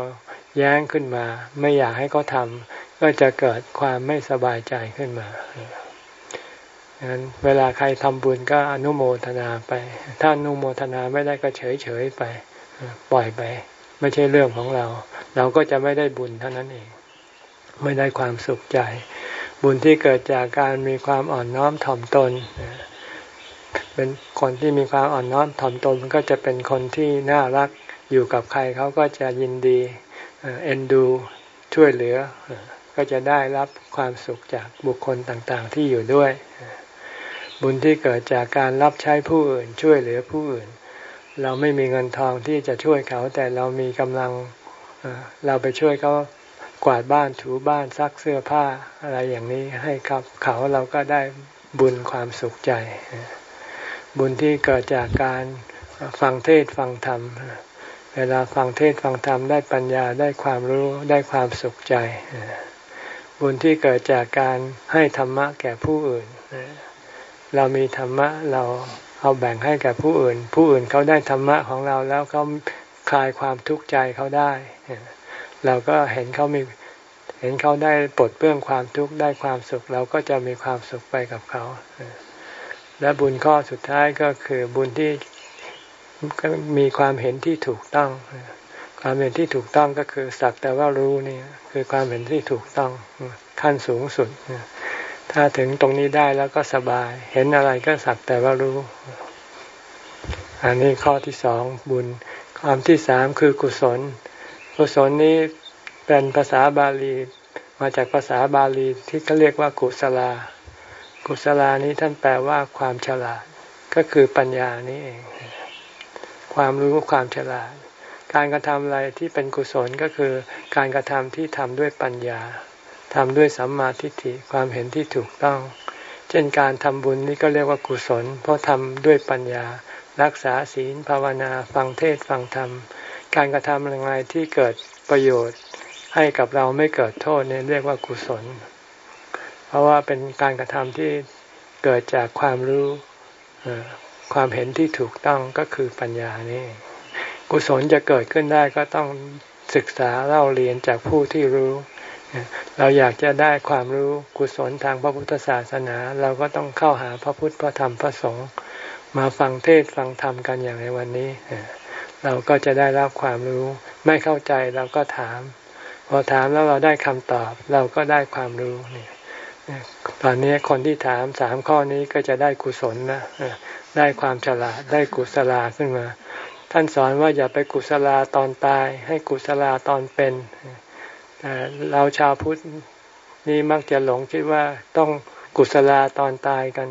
แย้งขึ้นมา ไม่อยากให้เขาทำก็จะเกิดความไม่สบายใจขึ้นมาดังนั้นเวลาใครทำบุญก็อนุโมทนาไป ถ้าอนุโมทนาไม่ได้ก็เฉยเฉยไป ปล่อยไป ไม่ใช่เรื่องของเรา เราก็จะไม่ได้บุญเท่านั้นเอง ไม่ได้ความสุขใจ บุญที่เกิดจากการมีความอ่อนน้อมถ่อมตน เป็นคนที่มีความอ่อนน้อมถ่อมตนมันก็จะเป็นคนที่น่ารักอยู่กับใครเขาก็จะยินดีเอ็นดูช่วยเหลือ ก็จะได้รับความสุขจากบุคคลต่างๆ ที่อยู่ด้วย บุญที่เกิดจากการรับใช้ผู้อื่น ช่วยเหลือผู้อื่น เราไม่มีเงินทองที่จะช่วยเขาแต่เรามีกำลังเราไปช่วยเขา กวาดบ้านถูบ้านซักเสื้อผ้าอะไรอย่างนี้ให้ครับเขาเราก็ได้บุญความสุขใจ บุญที่เกิดจากการฟังเทศฟังธรรม เวลาฟังเทศฟังธรรมได้ปัญญาได้ความรู้ได้ความสุขใจ บุญที่เกิดจากการให้ธรรมะแก่ผู้อื่น เรามีธรรมะเราเอาแบ่งให้แก่ผู้อื่น ผู้อื่นเขาได้ธรรมะของเราแล้วเขาคลายความทุกข์ใจเขาได้ เราก็เห็นเขามีเห็นเขาได้ปลดเปลื้องความทุกข์ได้ความสุข เราก็จะมีความสุขไปกับเขาและบุญข้อสุดท้ายก็คือบุญที่มีความเห็นที่ถูกต้อง ความเห็นที่ถูกต้องก็คือสักแต่ว่ารู้นี่คือความเห็นที่ถูกต้องขั้นสูงสุด ถ้าถึงตรงนี้ได้แล้วก็สบาย เห็นอะไรก็สักแต่ว่ารู้ อันนี้ข้อที่สองบุญความที่สามคือกุศล กุศลนี้เป็นภาษาบาลี มาจากภาษาบาลีที่เขาเรียกว่ากุศลา กุศลานี้ท่านแปลว่าความฉลาด ก็คือปัญญานี้เอง ความรู้ความฉลาด การกระทำอะไรที่เป็นกุศลก็คือการกระทำที่ทำด้วยปัญญาทำด้วยสัมมาทิฏฐิความเห็นที่ถูกต้อง เช่นการทำบุญนี่ก็เรียกว่ากุศล เพราะทำด้วยปัญญา รักษาศีลภาวนา ฟังเทศฟังธรรม การกระทำอะไรที่เกิดประโยชน์ให้กับเราไม่เกิดโทษเนี่ยเรียกว่ากุศล เพราะว่าเป็นการกระทำที่เกิดจากความรู้ความเห็นที่ถูกต้องก็คือปัญญานี่กุศลจะเกิดขึ้นได้ก็ต้องศึกษาเล่าเรียนจากผู้ที่รู้ เราอยากจะได้ความรู้กุศลทางพระพุทธศาสนา เราก็ต้องเข้าหาพระพุทธพระธรรมพระสงฆ์มาฟังเทศฟังธรรมกันอย่างในวันนี้ เราก็จะได้รับความรู้ ไม่เข้าใจเราก็ถาม พอถามแล้วเราได้คำตอบ เราก็ได้ความรู้เนี่ยตอนนี้คนที่ถามสามข้อนี้ก็จะได้กุศลนะได้ความฉลาดได้กุศลาขึ้นมา ท่านสอนว่าอย่าไปกุศลาตอนตาย ให้กุศลาตอนเป็นแต่เราชาวพุทธนี่มักจะหลงคิดว่าต้องกุศลาตอนตายกัน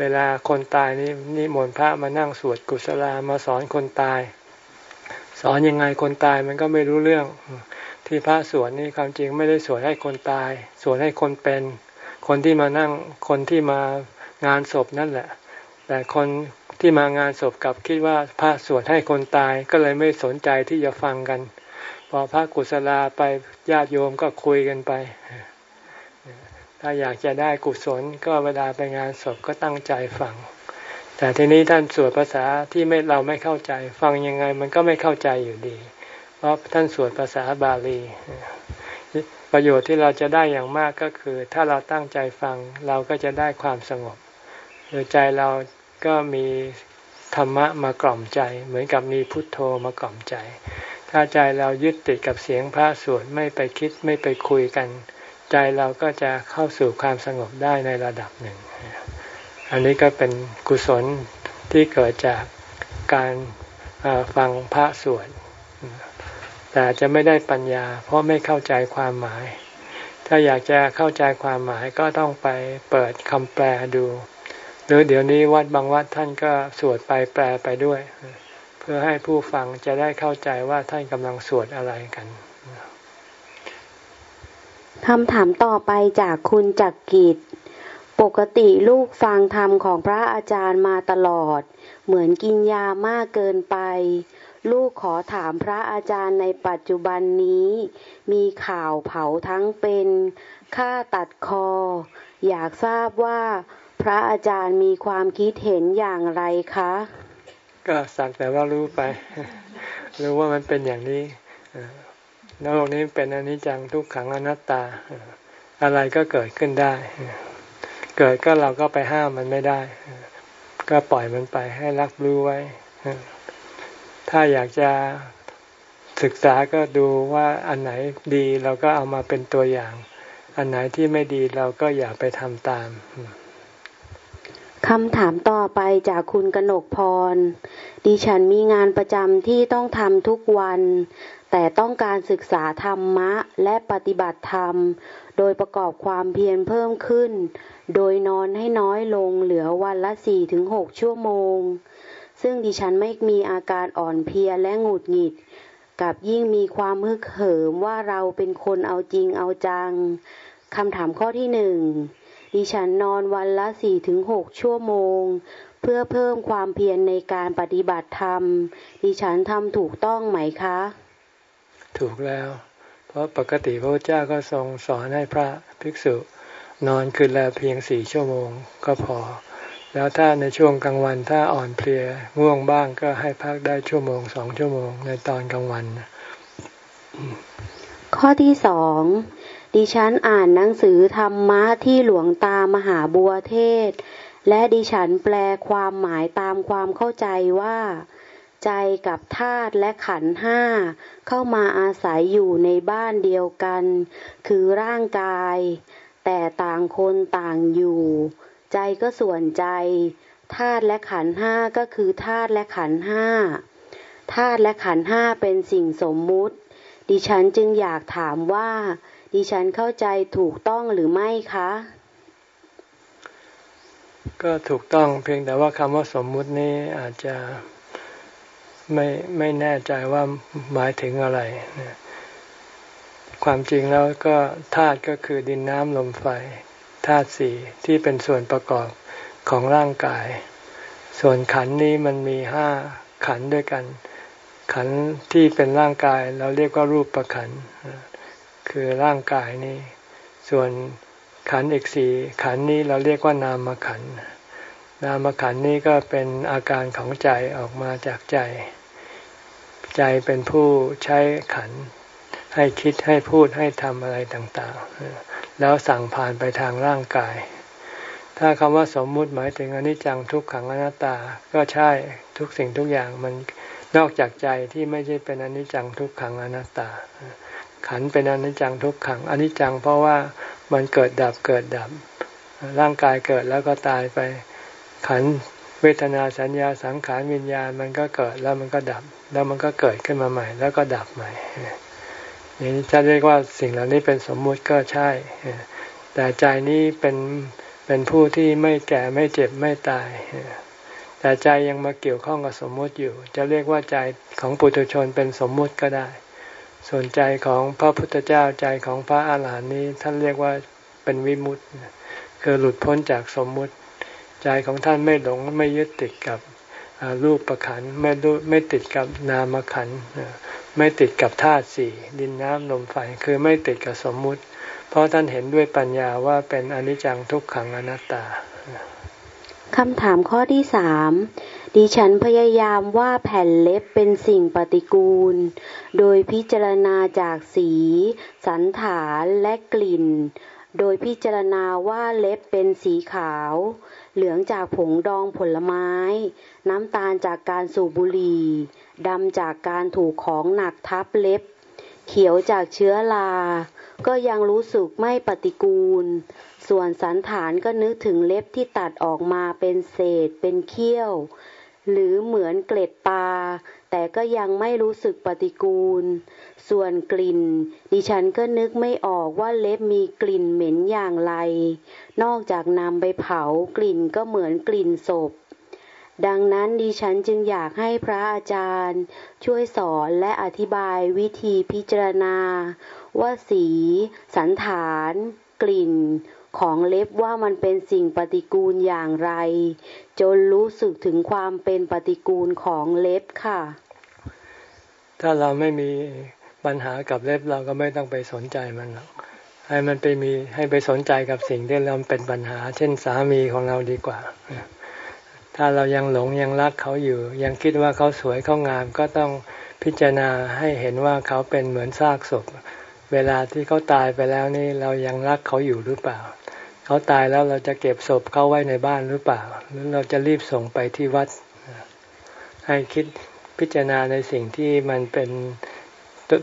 เวลาคนตายนี่นิมนต์พระมานั่งสวดกุศลามาสอนคนตาย สอนยังไงคนตายมันก็ไม่รู้เรื่อง ที่พระสวดนี่ความจริงไม่ได้สวดให้คนตาย สวดให้คนเป็น คนที่มานั่งคนที่มางานศพนั่นแหละ แต่คนที่มางานศพกับคิดว่าพระสวดให้คนตายก็เลยไม่สนใจที่จะฟังกัน พอพระกุศลาไปญาติโยมก็คุยกันไป ถ้าอยากจะได้กุศลก็เวลาไปงานศพก็ตั้งใจฟัง แต่ทีนี้ท่านสวดภาษาที่ไม่เราไม่เข้าใจ ฟังยังไงมันก็ไม่เข้าใจอยู่ดี เพราะท่านสวดภาษาบาลี ประโยชน์ที่เราจะได้อย่างมากก็คือ ถ้าเราตั้งใจฟังเราก็จะได้ความสงบหรือใจเราก็มีธรรมะมากล่อมใจ เหมือนกับมีพุทโธมากล่อมใจ ถ้าใจเรายึดติดกับเสียงพระสวดไม่ไปคิดไม่ไปคุยกัน ใจเราก็จะเข้าสู่ความสงบได้ในระดับหนึ่ง อันนี้ก็เป็นกุศลที่เกิดจากการฟังพระสวดแต่จะไม่ได้ปัญญา เพราะไม่เข้าใจความหมาย ถ้าอยากจะเข้าใจความหมายก็ต้องไปเปิดคำแปลดู หรือเดี๋ยวนี้วัดบางวัดท่านก็สวดไปแปลไปด้วย เพื่อให้ผู้ฟังจะได้เข้าใจว่าท่านกำลังสวดอะไรกันคำถามต่อไปจากคุณจักกิจ ปกติลูกฟังธรรมของพระอาจารย์มาตลอด เหมือนกินยามากเกินไป ลูกขอถามพระอาจารย์ในปัจจุบันนี้ มีข่าวเผาทั้งเป็นฆ่าตัดคอ อยากทราบว่า พระอาจารย์มีความคิดเห็นอย่างไรคะ ก็สักแต่ว่ารู้ไป รู้ว่ามันเป็นอย่างนี้โลกนี้เป็นอนิจจังทุกขังอนัตตา อะไรก็เกิดขึ้นได้ เกิดก็เราก็ไปห้ามมันไม่ได้ ก็ปล่อยมันไปให้รับรู้ไว้ ถ้าอยากจะศึกษาก็ดูว่าอันไหนดีเราก็เอามาเป็นตัวอย่าง อันไหนที่ไม่ดีเราก็อย่าไปทำตามคำถามต่อไปจากคุณกนกพร ดิฉันมีงานประจำที่ต้องทำทุกวัน แต่ต้องการศึกษาธรรมะและปฏิบัติธรรม โดยประกอบความเพียรเพิ่มขึ้น โดยนอนให้น้อยลงเหลือวันละสี่ถึงหกชั่วโมง ซึ่งดิฉันไม่มีอาการอ่อนเพลียและหงุดหงิด กับยิ่งมีความฮึกเหิมว่าเราเป็นคนเอาจริงเอาจังคำถามข้อที่หนึ่งดิฉันนอนวันละสี่ถึงหกชั่วโมง เพื่อเพิ่มความเพียรในการปฏิบัติธรรม ดิฉันทำถูกต้องไหมคะ ถูกแล้ว เพราะปกติพระเจ้าก็ทรงสอนให้พระภิกษุนอนคืนละเพียงสี่ชั่วโมงก็พอ แล้วถ้าในช่วงกลางวันถ้าอ่อนเพลียง่วงบ้างก็ให้พักได้ชั่วโมงสองชั่วโมงในตอนกลางวัน ข้อที่สองดิฉันอ่านหนังสือธรรมะที่หลวงตามหาบัวเทศ และดิฉันแปลความหมายตามความเข้าใจว่า ใจกับธาตุและขันห้าเข้ามาอาศัยอยู่ในบ้านเดียวกัน คือร่างกาย แต่ต่างคนต่างอยู่ ใจก็ส่วนใจธาตุและขันห้าก็คือธาตุและขันห้าธาตุและขันห้าเป็นสิ่งสมมุติ ดิฉันจึงอยากถามว่า ดิฉันเข้าใจถูกต้องหรือไม่คะ ก็ถูกต้องเพียงแต่ว่าคำว่าสมมุตินี้อาจจะ ไม่ไม่แน่ใจว่าหมายถึงอะไร ความจริงแล้วก็ธาตุก็คือดินน้ำลมไฟธาตุสี่ที่เป็นส่วนประกอบของร่างกาย ส่วนขันนี้มันมีห้าขันด้วยกัน ขันที่เป็นร่างกายเราเรียกว่ารูปประขัน คือร่างกายนี้ ส่วนขันอีกสี่ขันนี้เราเรียกว่านามขัน นามขันนี้ก็เป็นอาการของใจออกมาจากใจ ใจเป็นผู้ใช้ขัน ให้คิดให้พูดให้ทำอะไรต่างๆ แล้วสั่งผ่านไปทางร่างกาย ถ้าคำว่าสมมุติหมายถึงอนิจจังทุกขังอนัตตา ก็ใช่ทุกสิ่งทุกอย่างมันนอกจากใจที่ไม่ใช่เป็นอนิจจังทุกขังอนัตตา ขันเป็นอนิจจังทุกขังอนิจจังเพราะว่ามันเกิดดับเกิดดับ ร่างกายเกิดแล้วก็ตายไป ขันเวทนาสัญญาสังขารวิญญาณมันก็เกิดแล้วมันก็ดับ แล้วมันก็เกิดขึ้นมาใหม่ แล้วก็ดับใหม่นี่จะเรียกว่าสิ่งเหล่านี้เป็นสมมุติก็ใช่ แต่ใจนี้เป็นเป็นผู้ที่ไม่แก่ไม่เจ็บไม่ตาย แต่ใจยังมาเกี่ยวข้องกับสมมุติอยู่ จะเรียกว่าใจของปุถุชนเป็นสมมุติก็ได้ ส่วนใจของพระพุทธเจ้าใจของพระอาหารหันต์นี้ท่านเรียกว่าเป็นวิมุตต์คือหลุดพ้นจากสมมุติ ใจของท่านไม่หลงไม่ยึดติดกับรูปประขันไม่ไม่ติดกับนามขันไม่ติดกับธาตุสี่ดินน้ำลมไฟคือไม่ติดกับสมมุติ เพราะท่านเห็นด้วยปัญญาว่าเป็นอนิจจังทุกขังอนัตตาคำถามข้อที่สามดิฉันพยายามว่าแผ่นเล็บเป็นสิ่งปฏิกูล โดยพิจารณาจากสี สันฐานและกลิ่น โดยพิจารณาว่าเล็บเป็นสีขาว เหลืองจากผงดองผลไม้ น้ำตาลจากการสูบบุหรี่ดำจากการถูกของหนักทับเล็บ เขียวจากเชื้อราก็ยังรู้สึกไม่ปฏิกูล ส่วนสันฐานก็นึกถึงเล็บที่ตัดออกมาเป็นเศษเป็นเขี้ยว หรือเหมือนเกล็ดปลา แต่ก็ยังไม่รู้สึกปฏิกูล ส่วนกลิ่น ดิฉันก็นึกไม่ออกว่าเล็บมีกลิ่นเหม็นอย่างไร นอกจากนำไปเผากลิ่นก็เหมือนกลิ่นศพ ดังนั้นดิฉันจึงอยากให้พระอาจารย์ ช่วยสอนและอธิบายวิธีพิจารณา ว่าสี สันฐาน กลิ่นของเล็บว่ามันเป็นสิ่งปฏิกูลอย่างไร จนรู้สึกถึงความเป็นปฏิกูลของเล็บค่ะ ถ้าเราไม่มีปัญหากับเล็บเราก็ไม่ต้องไปสนใจมันหรอกให้มันไปมีให้ไปสนใจกับสิ่งที่เราเป็นปัญหา เช่นสามีของเราดีกว่า ถ้าเรายังหลงยังรักเขาอยู่ ยังคิดว่าเขาสวยเขางามก็ต้องพิจารณาให้เห็นว่าเขาเป็นเหมือนซากศพ เวลาที่เขาตายไปแล้วนี่เรายังรักเขาอยู่หรือเปล่า เขาตายแล้วเราจะเก็บศพเขาไว้ในบ้านหรือเปล่า หรือเราจะรีบส่งไปที่วัด ให้คิด พิจารณาในสิ่งที่มันเป็น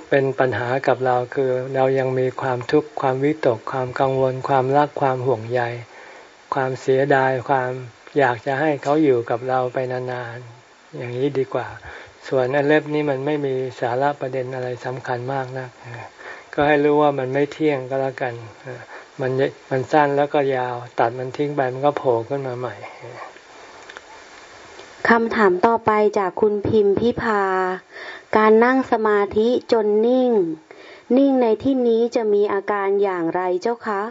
เป็นปัญหากับเราคือ เรายังมีความทุกข์ความวิตกความกังวล ความรักความห่วงใย ความเสียดายความอยากจะให้เขาอยู่กับเราไปนานๆอย่างนี้ดีกว่า ส่วนอันเล็บนี้มันไม่มีสาระประเด็นอะไรสำคัญมากนะก็ให้รู้ว่ามันไม่เที่ยงก็แล้วกันมันมันสั้นแล้วก็ยาว ตัดมันทิ้งไปมันก็โผล่ขึ้นมาใหม่ คำถามต่อไปจากคุณพิมพ์พิพา การนั่งสมาธิจนนิ่ง นิ่งในที่นี้จะมีอาการอย่างไรเจ้าคะ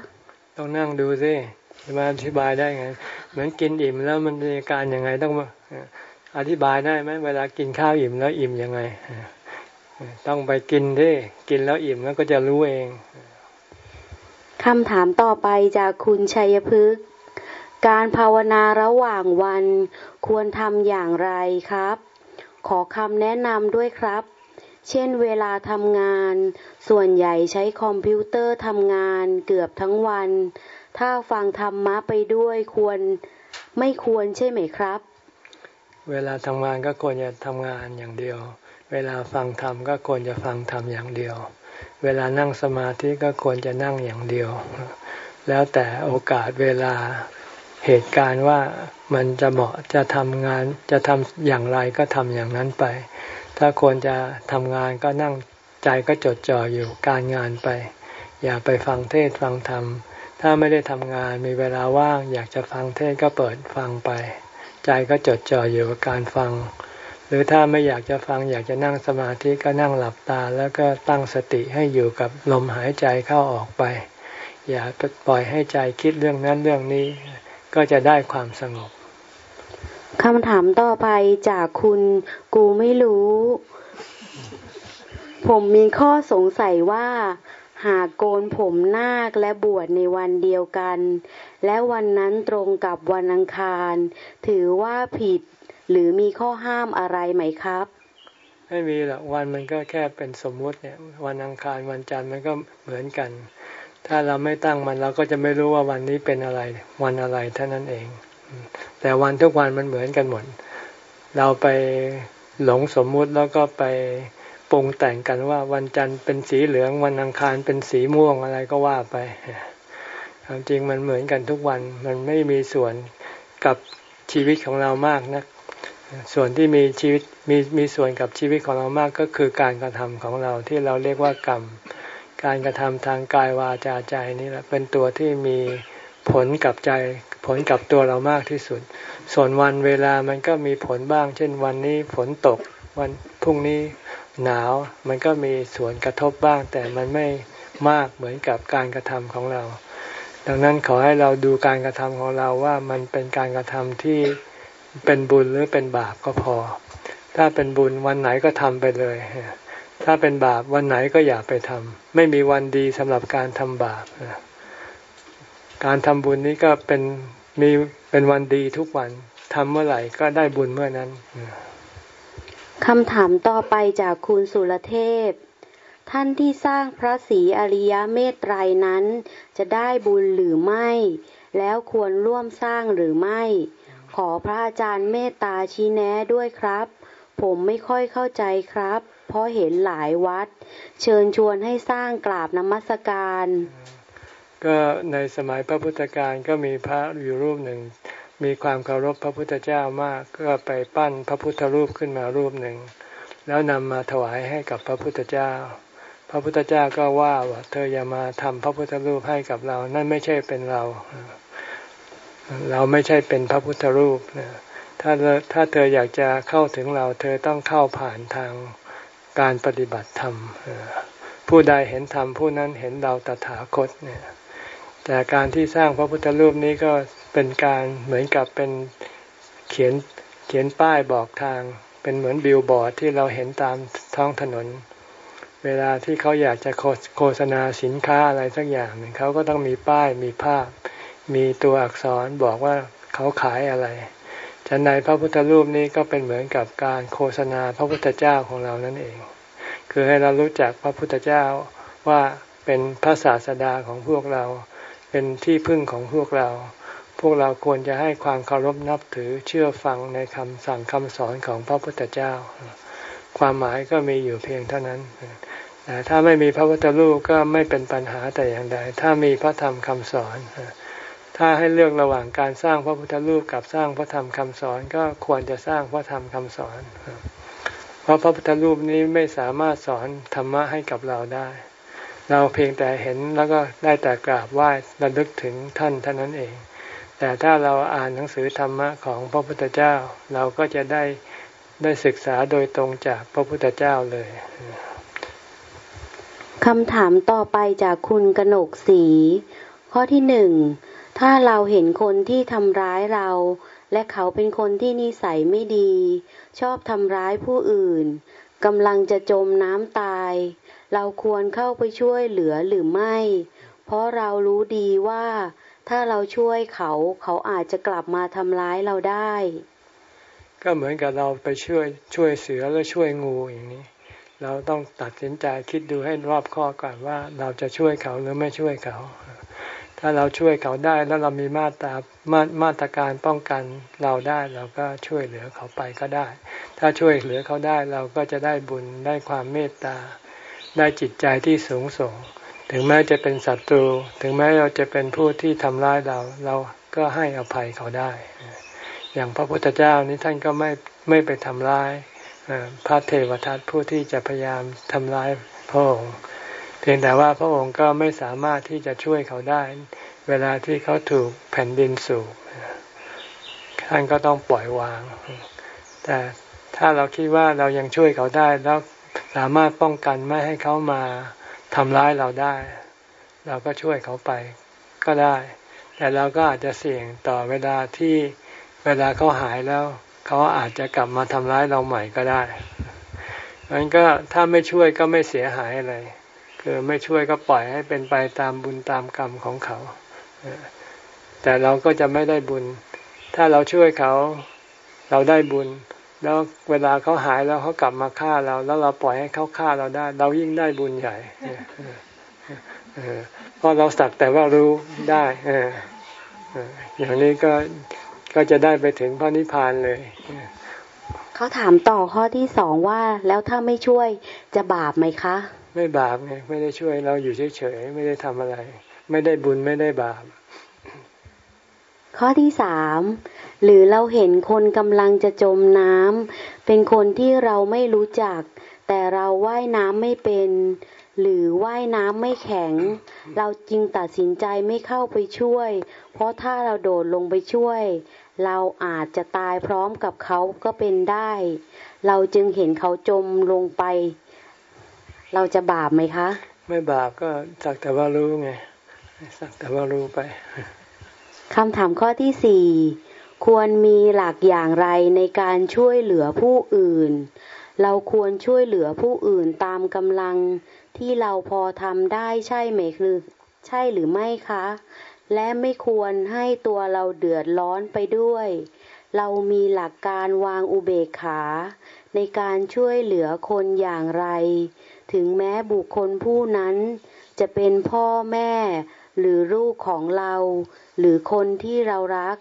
ต้องนั่งดูสิจะมาอธิบายได้ไง เหมือนกินอิ่มแล้วมันมีอาการยังไงต้องอธิบายได้ไหมเวลากินข้าวอิ่มแล้วอิ่มยังไง ต้องไปกินที่กินแล้วอิ่มแล้วก็จะรู้เองคำถามต่อไปจากคุณชัยพฤกษ์ การภาวนาระหว่างวันควรทำอย่างไรครับ ขอคำแนะนำด้วยครับ เช่นเวลาทำงาน ส่วนใหญ่ใช้คอมพิวเตอร์ทำงานเกือบทั้งวัน ถ้าฟังธรรมะไปด้วยควรไม่ควรใช่ไหมครับ เวลาทำงานก็ควรจะทำงานอย่างเดียว เวลาฟังธรรมก็ควรจะฟังธรรมอย่างเดียว เวลานั่งสมาธิก็ควรจะนั่งอย่างเดียว แล้วแต่โอกาสเวลา เหตุการณ์ว่ามันจะเหมาะจะทำงานจะทำอย่างไรก็ทำอย่างนั้นไป ถ้าควรจะทำงานก็นั่งใจก็จดจ่ออยู่การงานไป อย่าไปฟังเทศฟังธรรม ถ้าไม่ได้ทำงานมีเวลาว่าง อยากจะฟังเทศก็เปิดฟังไป ใจก็จดจ่ออยู่กับการฟัง หรือถ้าไม่อยากจะฟังอยากจะนั่งสมาธิก็นั่งหลับตา แล้วก็ตั้งสติให้อยู่กับลมหายใจเข้าออกไป อย่าปล่อยให้ใจคิดเรื่องนั้นเรื่องนี้ ก็จะได้ความสงบคำถามต่อไปจากคุณกูไม่รู้ ผมมีข้อสงสัยว่า หากโกนผมนาคและบวชในวันเดียวกัน และวันนั้นตรงกับวันอังคาร ถือว่าผิดหรือมีข้อห้ามอะไรไหมครับ ไม่มีหรอกวันมันก็แค่เป็นสมมุติเนี่ย วันอังคารวันจันทร์มันก็เหมือนกัน ถ้าเราไม่ตั้งมันเราก็จะไม่รู้ว่าวันนี้เป็นอะไร วันอะไรเท่านั้นเอง แต่วันทุกวันมันเหมือนกันหมด เราไปหลงสมมุติแล้วก็ไปปรุงแต่งกันว่าวันจันทร์เป็นสีเหลือง วันอังคารเป็นสีม่วงอะไรก็ว่าไปความจริงมันเหมือนกันทุกวันมันไม่มีส่วนกับชีวิตของเรามากนะส่วนที่มีชีวิตมีมีส่วนกับชีวิตของเรามากก็คือการกระทำของเราที่เราเรียกว่ากรรม การกระทำทางกายวาจาใจนี่แหละเป็นตัวที่มีผลกับใจ ผลกับตัวเรามากที่สุด ส่วนวันเวลามันก็มีผลบ้าง เช่นวันนี้ฝนตกวันพรุ่งนี้หนาวมันก็มีส่วนกระทบบ้าง แต่มันไม่มากเหมือนกับการกระทำของเรา ดังนั้นขอให้เราดูการกระทำของเราว่ามันเป็นการกระทำที่เป็นบุญหรือเป็นบาปก็พอ ถ้าเป็นบุญวันไหนก็ทำไปเลย ถ้าเป็นบาปวันไหนก็อย่าไปทำไม่มีวันดีสำหรับการทำบาปการทำบุญนี้ก็เป็นมีเป็นวันดีทุกวันทำเมื่อไหร่ก็ได้บุญเมื่อนั้นคำถามต่อไปจากคุณสุรเทพ ท่านที่สร้างพระศรีอริยเมตไตรนั้น จะได้บุญหรือไม่ แล้วควรร่วมสร้างหรือไม่ ขอพระอาจารย์เมตตาชี้แนะด้วยครับ ผมไม่ค่อยเข้าใจครับ เพราะเห็นหลายวัด เชิญชวนให้สร้างกราบนมัสการ ก็ในสมัยพระพุทธการก็มีพระอยู่รูปหนึ่ง มีความเคารพพระพุทธเจ้ามากก็ไปปั้นพระพุทธรูปขึ้นมารูปหนึ่ง แล้วนำมาถวายให้กับพระพุทธเจ้า พระพุทธเจ้าก็ว่าว่าเธออย่ามาทำพระพุทธรูปให้กับเรา นั่นไม่ใช่เป็นเรา เราไม่ใช่เป็นพระพุทธรูปถ้าถ้าเธออยากจะเข้าถึงเรา เธอต้องเข้าผ่านทาง การปฏิบัติธรรมผู้ใดเห็นธรรมผู้นั้นเห็นเราตถาคตเนี่ยแต่การที่สร้างพระพุทธรูปนี้ก็เป็นการเหมือนกับเป็นเขียนเขียนป้ายบอกทาง เป็นเหมือนบิลบอร์ดที่เราเห็นตามท้องถนน เวลาที่เขาอยากจะโฆษณาสินค้าอะไรสักอย่างหนึ่งเขาก็ต้องมีป้ายมีภาพ มีตัวอักษรบอกว่าเขาขายอะไร ฉันในพระพุทธรูปนี้ก็เป็นเหมือนกับการโฆษณาพระพุทธเจ้าของเรานั่นเอง คือให้เรารู้จักพระพุทธเจ้าว่าเป็นพระศาสดาของพวกเรา เป็นที่พึ่งของพวกเรา พวกเราควรจะให้ความเคารพนับถือเชื่อฟังในคำสั่งคำสอนของพระพุทธเจ้า ความหมายก็มีอยู่เพียงเท่านั้นแต่ถ้าไม่มีพระพุทธรูปก็ไม่เป็นปัญหาแต่อย่างใด ถ้ามีพระธรรมคำสอน ถ้าให้เลือกระหว่างการสร้างพระพุทธรูปกับสร้างพระธรรมคำสอนก็ควรจะสร้างพระธรรมคำสอน เพราะพระพุทธรูปนี้ไม่สามารถสอนธรรมะให้กับเราได้ เราเพียงแต่เห็นแล้วก็ได้แต่กราบไหว้ระลึกถึงท่านเท่านั้นเอง แต่ถ้าเราอ่านหนังสือธรรมะของพระพุทธเจ้า เราก็จะได้ได้ศึกษาโดยตรงจากพระพุทธเจ้าเลยคำถามต่อไปจากคุณกนกศรีข้อที่หนึ่ง ถ้าเราเห็นคนที่ทำร้ายเรา และเขาเป็นคนที่นิสัยไม่ดี ชอบทำร้ายผู้อื่นกำลังจะจมน้ำตาย เราควรเข้าไปช่วยเหลือหรือไม่ เพราะเรารู้ดีว่า ถ้าเราช่วยเขาเขาอาจจะกลับมาทำร้ายเราได้ ก็เหมือนกับเราไปช่วยช่วยเสือหรือช่วยงูอย่างนี้ เราต้องตัดสินใจคิดดูให้รอบข้อก่อนว่า เราจะช่วยเขาหรือไม่ช่วยเขา ถ้าเราช่วยเขาได้แล้วเรามีมาตรามามาตรการป้องกันเราได้เราก็ช่วยเหลือเขาไปก็ได้ ถ้าช่วยเหลือเขาได้เราก็จะได้บุญได้ความเมตตา ได้จิตใจที่สูงส่ง ถึงแม้จะเป็นศัตรู ถึงแม้เราจะเป็นผู้ที่ทำร้ายเรา เราก็ให้อภัยเขาได้ อย่างพระพุทธเจ้านี้ท่านก็ไม่ไม่ไปทำร้ายพระเทวทัตผู้ที่จะพยายามทำร้ายพระองค์ เพียงแต่ว่าพระองค์ก็ไม่สามารถที่จะช่วยเขาได้ เวลาที่เขาถูกแผ่นดินสูบท่านก็ต้องปล่อยวาง แต่ถ้าเราคิดว่าเรายังช่วยเขาได้แล้วสามารถป้องกันไม่ให้เขามาทำร้ายเราได้ เราก็ช่วยเขาไปก็ได้ แต่เราก็อาจจะเสี่ยงต่อเวลาที่เวลาเขาหายแล้ว เขาอาจจะกลับมาทำร้ายเราใหม่ก็ได้มันก็ถ้าไม่ช่วยก็ไม่เสียหายอะไร คือไม่ช่วยก็ปล่อยให้เป็นไปตามบุญตามกรรมของเขา แต่เราก็จะไม่ได้บุญ ถ้าเราช่วยเขาเราได้บุญ แล้วเวลาเขาหายแล้วเขากลับมาฆ่าเรา แล้วเราปล่อยให้เขาฆ่าเราได้ เรายิ่งได้บุญใหญ่เพราะเราสักแต่ว่ารู้ได้อย่างนี้ก็ก็จะได้ไปถึงพระนิพพานเลยเขาถามต่อข้อที่สองว่าแล้วถ้าไม่ช่วยจะบาปไหมคะ ไม่บาปไงไม่ได้ช่วยเราอยู่เฉยๆไม่ได้ทำอะไร ไม่ได้บุญไม่ได้บาป ข้อที่สามหรือเราเห็นคนกำลังจะจมน้ำเป็นคนที่เราไม่รู้จัก แต่เราว่ายน้ำไม่เป็น หรือว่ายน้ำไม่แข็ง เราจึงตัดสินใจไม่เข้าไปช่วย เพราะถ้าเราโดดลงไปช่วย เราอาจจะตายพร้อมกับเขาก็เป็นได้ เราจึงเห็นเขาจมลงไป เราจะบาปไหมคะ ไม่บาปก็สักแต่ว่ารู้ไงสักแต่ว่ารู้ไปคำถามข้อที่สี่ควรมีหลักอย่างไรในการช่วยเหลือผู้อื่น เราควรช่วยเหลือผู้อื่นตามกำลังที่เราพอทำได้ใช่ไหมคือใช่หรือไม่คะ และไม่ควรให้ตัวเราเดือดร้อนไปด้วย เรามีหลักการวางอุเบกขา ในการช่วยเหลือคนอย่างไร ถึงแม้บุคคลผู้นั้น จะเป็นพ่อแม่ หรือลูกของเรา หรือคนที่เรารัก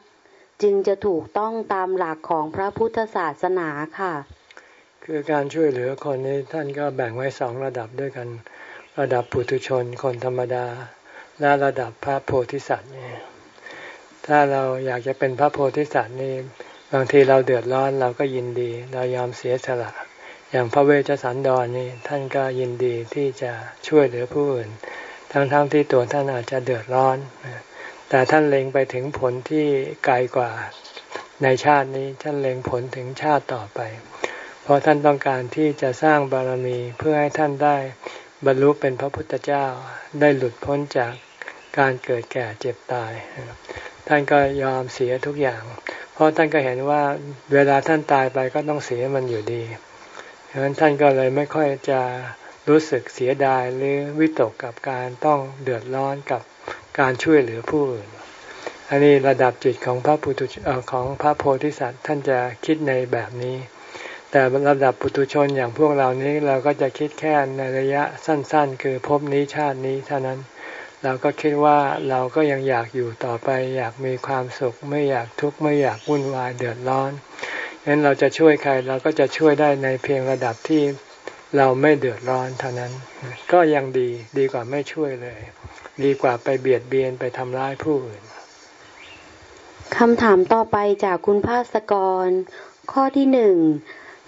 จึงจะถูกต้องตามหลักของพระพุทธศาสนาค่ะ คือการช่วยเหลือคนนี้ท่านก็แบ่งไว้สองระดับด้วยกัน ระดับปุถุชนคนธรรมดา และระดับพระโพธิสัตว์นี่ถ้าเราอยากจะเป็นพระโพธิสัตว์นี่บางทีเราเดือดร้อนเราก็ยินดี เรายอมเสียสละ อย่างพระเวชสันดรนนี่ท่านก็ยินดีที่จะช่วยเหลือผู้อื่น ทั้งๆทที่ตัวท่านอาจจะเดือดร้อน แต่ท่านเล็งไปถึงผลที่ไกลกว่าในชาตินี้ท่านเล็งผลถึงชาติต่อไป เพราะท่านต้องการที่จะสร้างบารมีเพื่อให้ท่านได้บรรลุเป็นพระพุทธเจ้าได้หลุดพ้นจากการเกิดแก่เจ็บตาย ท่านก็ยอมเสียทุกอย่าง เพราะท่านก็เห็นว่าเวลาท่านตายไปก็ต้องเสียมันอยู่ดี ดังนั้นท่านก็เลยไม่ค่อยจะรู้สึกเสียดายหรือวิตกกับการต้องเดือดร้อนกับการช่วยเหลือผู้อื่น อันนี้ระดับจิตของพระปุถุของพระโพธิสัตว์ท่านจะคิดในแบบนี้ แต่ระดับปุถุชนอย่างพวกเรานี้เราก็จะคิดแค่ในระยะสั้น ๆ คือพบนี้ชาตินี้เท่านั้น เราก็คิดว่าเราก็ยังอยากอยู่ต่อไป อยากมีความสุขไม่อยากทุกข์ไม่อยากวุ่นวายเดือดร้อน งั้นเราจะช่วยใครเราก็จะช่วยได้ในเพียงระดับที่เราไม่เดือดร้อนเท่านั้น ก็ยังดีดีกว่าไม่ช่วยเลย ดีกว่าไปเบียดเบียนไปทำร้ายผู้อื่นคำถามต่อไปจากคุณภาสกร ข้อที่หนึ่ง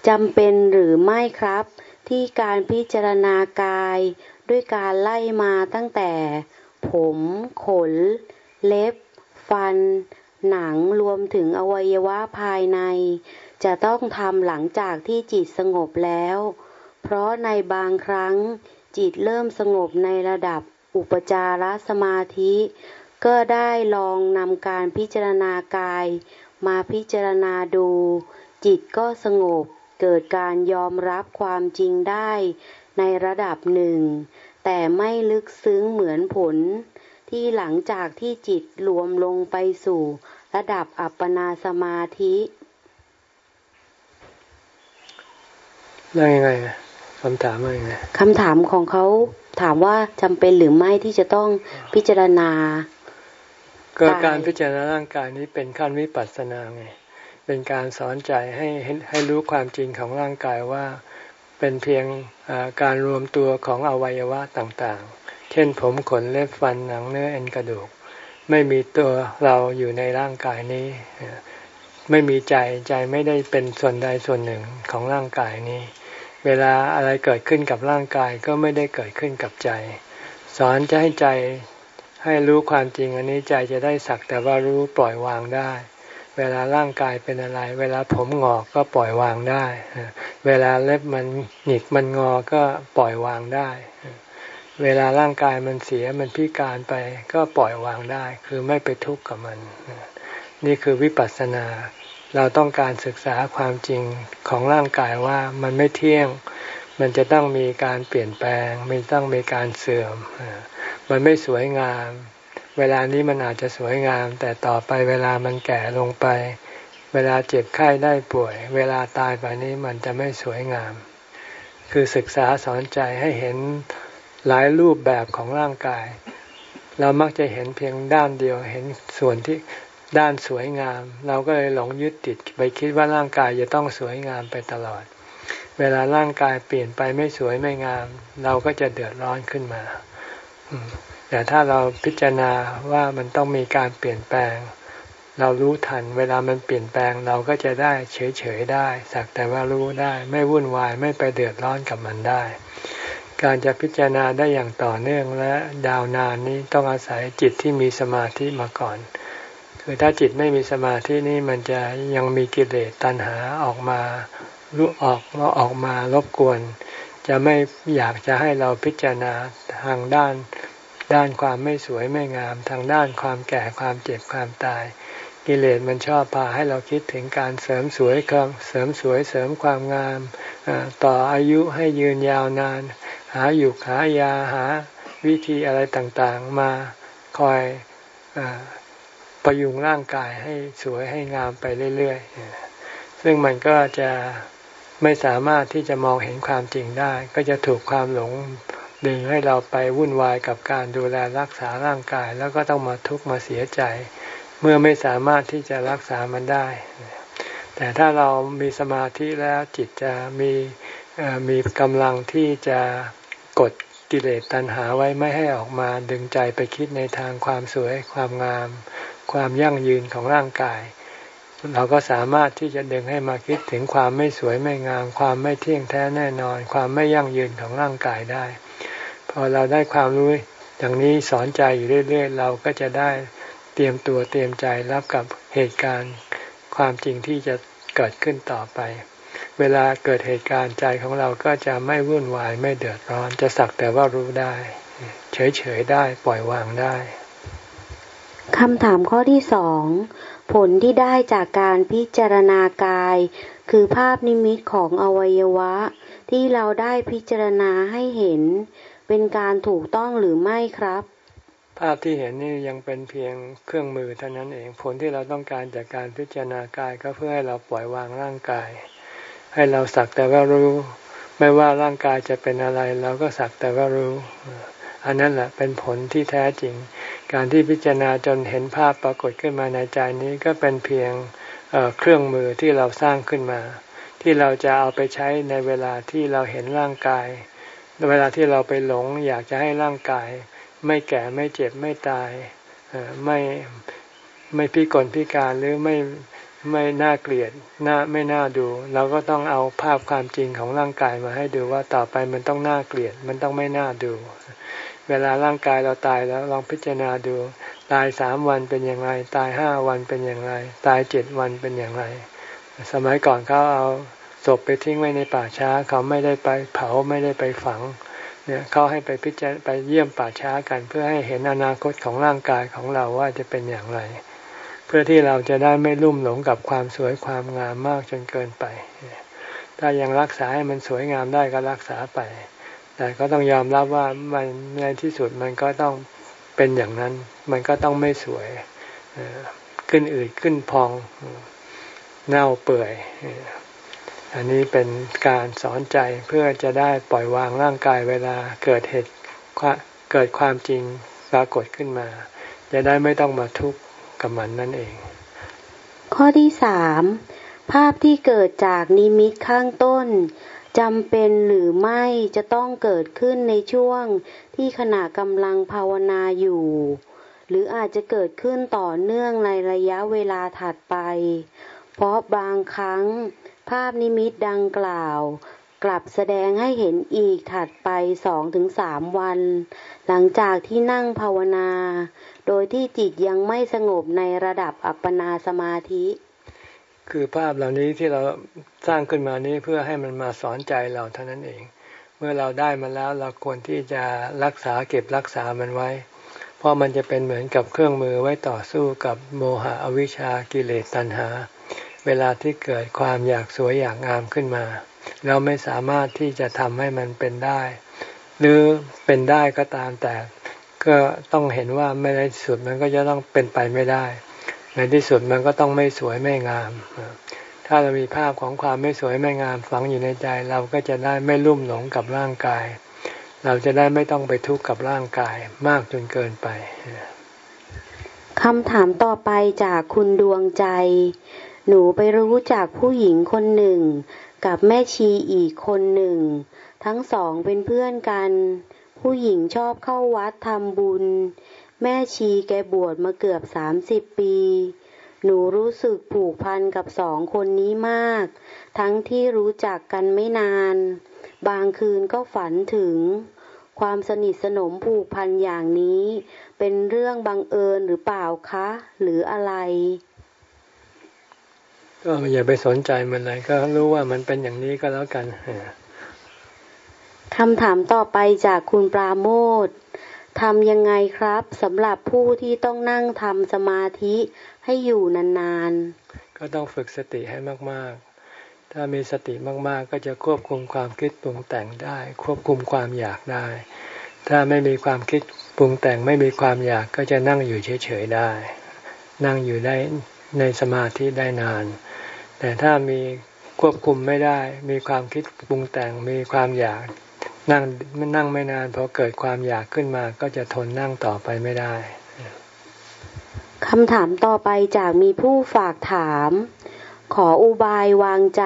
จำเป็นหรือไม่ครับ ที่การพิจารณากายด้วยการไล่มาตั้งแต่ ผม ขน เล็บ ฟัน หนังรวมถึงอวัยวะภายใน จะต้องทำหลังจากที่จิตสงบแล้ว เพราะในบางครั้งจิตเริ่มสงบในระดับอุปจารสมาธิ ก็ได้ลองนำการพิจารณากาย มาพิจารณาดู จิตก็สงบเกิดการยอมรับความจริงได้ในระดับหนึ่ง แต่ไม่ลึกซึ้งเหมือนผล ที่หลังจากที่จิตรวมลงไปสู่ระดับอัปปนาสมาธิได้ยังไงคำถามว่าไงคำถามของเขาถามว่าจำเป็นหรือไม่ที่จะต้องพิจารณาก็การพิจารณาร่างกายนี้เป็นขั้นวิปัสสนาไง เป็นการสอนใจให้ให้รู้ความจริงของร่างกายว่าเป็นเพียงการรวมตัวของอวัยวะต่างๆ เช่นผมขนเล็บฟันหนังเนื้อเอ็นกระดูก ไม่มีตัวเราอยู่ในร่างกายนี้ ไม่มีใจใจไม่ได้เป็นส่วนใดส่วนหนึ่งของร่างกายนี้ เวลาอะไรเกิดขึ้นกับร่างกายก็ไม่ได้เกิดขึ้นกับใจ สอนจะให้ใจให้รู้ความจริงอันนี้ใจจะได้สักแต่ว่ารู้ปล่อยวางได้ เวลาร่างกายเป็นอะไร เวลาผมงอกก็ปล่อยวางได้ เวลาเล็บมันหงิกมันงอก็ปล่อยวางได้ เวลาร่างกายมันเสียมันพิการไปก็ปล่อยวางได้ คือไม่ไปทุกข์กับมัน นี่คือวิปัสสนา เราต้องการศึกษาความจริงของร่างกายว่ามันไม่เที่ยง มันจะต้องมีการเปลี่ยนแปลง มันต้องมีการเสื่อม มันไม่สวยงาม เวลานี้มันอาจจะสวยงาม แต่ต่อไปเวลามันแก่ลงไป เวลาเจ็บไข้ได้ป่วย เวลาตายไปนี้มันจะไม่สวยงาม คือศึกษาสอนใจให้เห็น หลายรูปแบบของร่างกาย เรามักจะเห็นเพียงด้านเดียว เห็นส่วนที่ด้านสวยงาม เราก็เลยหลงยึดติดไปคิดว่าร่างกายจะต้องสวยงามไปตลอด เวลาร่างกายเปลี่ยนไปไม่สวยไม่งาม เราก็จะเดือดร้อนขึ้นมาแต่ถ้าเราพิจารณาว่ามันต้องมีการเปลี่ยนแปลง เรารู้ทัน เวลามันเปลี่ยนแปลงเราก็จะได้เฉยๆได้ สักแต่ว่ารู้ได้ ไม่วุ่นวายไม่ไปเดือดร้อนกับมันได้ การจะพิจารณาได้อย่างต่อเนื่องและดาวนานนี้ต้องอาศัยจิตที่มีสมาธิมาก่อน คือถ้าจิตไม่มีสมาธินี่มันจะยังมีกิเลสตัณหาออกมารู้ออกแล้ออกมารบกวน จะไม่อยากจะให้เราพิจารณาทางด้าน ด้านความไม่สวยไม่งาม ทางด้านความแก่ความเจ็บความตาย กิเลสมันชอบพาให้เราคิดถึงการเสริมสวยความเสริมสวยเสริมความงามต่ออายุให้ยืนยาวนาน หาอยู่หายาหาวิธีอะไรต่างๆ มาคอยอประยุงร่างกายให้สวยให้งามไปเรื่อยๆ ซึ่งมันก็จะไม่สามารถที่จะมองเห็นความจริงได้ ก็จะถูกความหลงดึงให้เราไปวุ่นวายกับการดูแลรักษาร่างกาย แล้วก็ต้องมาทุกข์มาเสียใจ เมื่อไม่สามารถที่จะรักษามันได้ แต่ถ้าเรามีสมาธิแล้วจิตจะมีมีกำลังที่จะ กดกิเลสตัณหาไว้ไม่ให้ออกมาดึงใจไปคิดในทางความสวยความงาม ความยั่งยืนของร่างกาย เราก็สามารถที่จะดึงให้มาคิดถึงความไม่สวยไม่งาม ความไม่เที่ยงแท้แน่นอน ความไม่ยั่งยืนของร่างกายได้ พอเราได้ความรู้อย่างนี้สอนใจอยู่เรื่อย ๆ เราก็จะได้เตรียมตัวเตรียมใจรับกับเหตุการณ์ ความจริงที่จะเกิดขึ้นต่อไป เวลาเกิดเหตุการณ์ใจของเราก็จะไม่วุ่นวายไม่เดือดร้อน จะสักแต่ว่ารู้ได้ เฉยๆได้ปล่อยวางได้คำถามข้อที่สองผลที่ได้จากการพิจารณากาย คือภาพนิมิตของอวัยวะ ที่เราได้พิจารณาให้เห็น เป็นการถูกต้องหรือไม่ครับ ภาพที่เห็นนี่ยังเป็นเพียงเครื่องมือเท่านั้นเองผลที่เราต้องการจากการพิจารณากายก็เพื่อให้เราปล่อยวางร่างกาย ให้เราสักแต่ว่ารู้ ไม่ว่าร่างกายจะเป็นอะไร เราก็สักแต่ว่ารู้ อันนั้นแหละเป็นผลที่แท้จริง การที่พิจารณาจนเห็นภาพปรากฏขึ้นมาในใจนี้ก็เป็นเพียงเเครื่องมือที่เราสร้างขึ้นมา ที่เราจะเอาไปใช้ในเวลาที่เราเห็นร่างกาย เวลาที่เราไปหลง อยากจะให้ร่างกาย ไม่แก่ไม่เจ็บไม่ตายไม่ไม่พิกลพิการหรือไม่ ไม่น่าเกลียดน่าไม่น่าดู เราก็ต้องเอาภาพความจริงของร่างกายมาให้ดูว่าต่อไปมันต้องน่าเกลียด มันต้องไม่น่าดู เวลาร่างกายเราตายแล้วลองพิจารณาดู ตายสามวันเป็นอย่างไร ตายห้าวันเป็นอย่างไร ตายเจ็ดวันเป็นอย่างไร สมัยก่อนเขาเอาศพไปทิ้งไว้ในป่าช้า เขาไม่ได้ไปเผาไม่ได้ไปฝัง เนี่ยเขาให้ไปพิจารไปเยี่ยมป่าช้ากัน เพื่อให้เห็นอนาคตของร่างกายของเราว่าจะเป็นอย่างไร พื่อที่เราจะได้ไม่ลุ่มหลงกับความสวยความงามมากจนเกินไป ถ้ายังรักษาให้มันสวยงามได้ก็รักษาไป แต่ก็ต้องยอมรับว่ามันในที่สุดมันก็ต้องเป็นอย่างนั้น มันก็ต้องไม่สวย ขึ้นอืดขึ้นพอง เน่าเปื่อย อันนี้เป็นการสอนใจเพื่อจะได้ปล่อยวางร่างกายเวลาเกิดเหตุเกิดความจริงปรากฏขึ้นมา จะได้ไม่ต้องมาทุกข์ กับมันนั่นเอง ข้อที่สามภาพที่เกิดจากนิมิตข้างต้นจำเป็นหรือไม่จะต้องเกิดขึ้นในช่วงที่ขณะกำลังภาวนาอยู่ หรืออาจจะเกิดขึ้นต่อเนื่องในระยะเวลาถัดไป เพราะบางครั้ง ภาพนิมิตดังกล่าว กลับแสดงให้เห็นอีกถัดไปสองถึงสามวัน หลังจากที่นั่งภาวนา โดยที่จิตยังไม่สงบในระดับอัปปนาสมาธิ คือภาพเหล่านี้ที่เราสร้างขึ้นมานี้เพื่อให้มันมาสอนใจเราเท่านั้นเอง เมื่อเราได้มาแล้วเราควรที่จะรักษาเก็บรักษามันไว้ เพราะมันจะเป็นเหมือนกับเครื่องมือไว้ต่อสู้กับโมหะอวิชากิเลสตัณหา เวลาที่เกิดความอยากสวยอยากงามขึ้นมาเราไม่สามารถที่จะทำให้มันเป็นได้ หรือเป็นได้ก็ตามแต่ ก็ต้องเห็นว่าไม่ได้สุดมันก็จะต้องเป็นไปไม่ได้ ในที่สุดมันก็ต้องไม่สวยไม่งาม ถ้าเรามีภาพของความไม่สวยไม่งามฝังอยู่ในใจ เราก็จะได้ไม่ลุ่มหลงกับร่างกาย เราจะได้ไม่ต้องไปทุกข์กับร่างกายมากจนเกินไปคำถามต่อไปจากคุณดวงใจ หนูไปรู้จากผู้หญิงคนหนึ่ง กับแม่ชีอีกคนหนึ่ง ทั้งสองเป็นเพื่อนกัน ผู้หญิงชอบเข้าวัดทำบุญ แม่ชีแกบวชมาเกือบสามสิบปี หนูรู้สึกผูกพันกับสองคนนี้มาก ทั้งที่รู้จักกันไม่นาน บางคืนก็ฝันถึง ความสนิทสนมผูกพันอย่างนี้ เป็นเรื่องบังเอิญหรือเปล่าคะ หรืออะไรก็อย่าไปสนใจมันเลยก็รู้ว่ามันเป็นอย่างนี้ก็แล้วกัน คำถามต่อไปจากคุณปราโมททำยังไงครับสำหรับผู้ที่ต้องนั่งทำสมาธิให้อยู่นานๆ ก็ต้องฝึกสติให้มากๆ ถ้ามีสติมากๆ ก็จะควบคุมความคิดปรุงแต่งได้ ควบคุมความอยากได้ ถ้าไม่มีความคิดปรุงแต่งไม่มีความอยากก็จะนั่งอยู่เฉยๆได้ นั่งอยู่ได้ในสมาธิได้นาน แต่ถ้ามีควบคุมไม่ได้ มีความคิดปรุงแต่งมีความอยาก นั่งมันนั่งไม่นานพอเกิดความอยากขึ้นมาก็จะทนนั่งต่อไปไม่ได้คำถามต่อไปจากมีผู้ฝากถาม ขออุบายวางใจ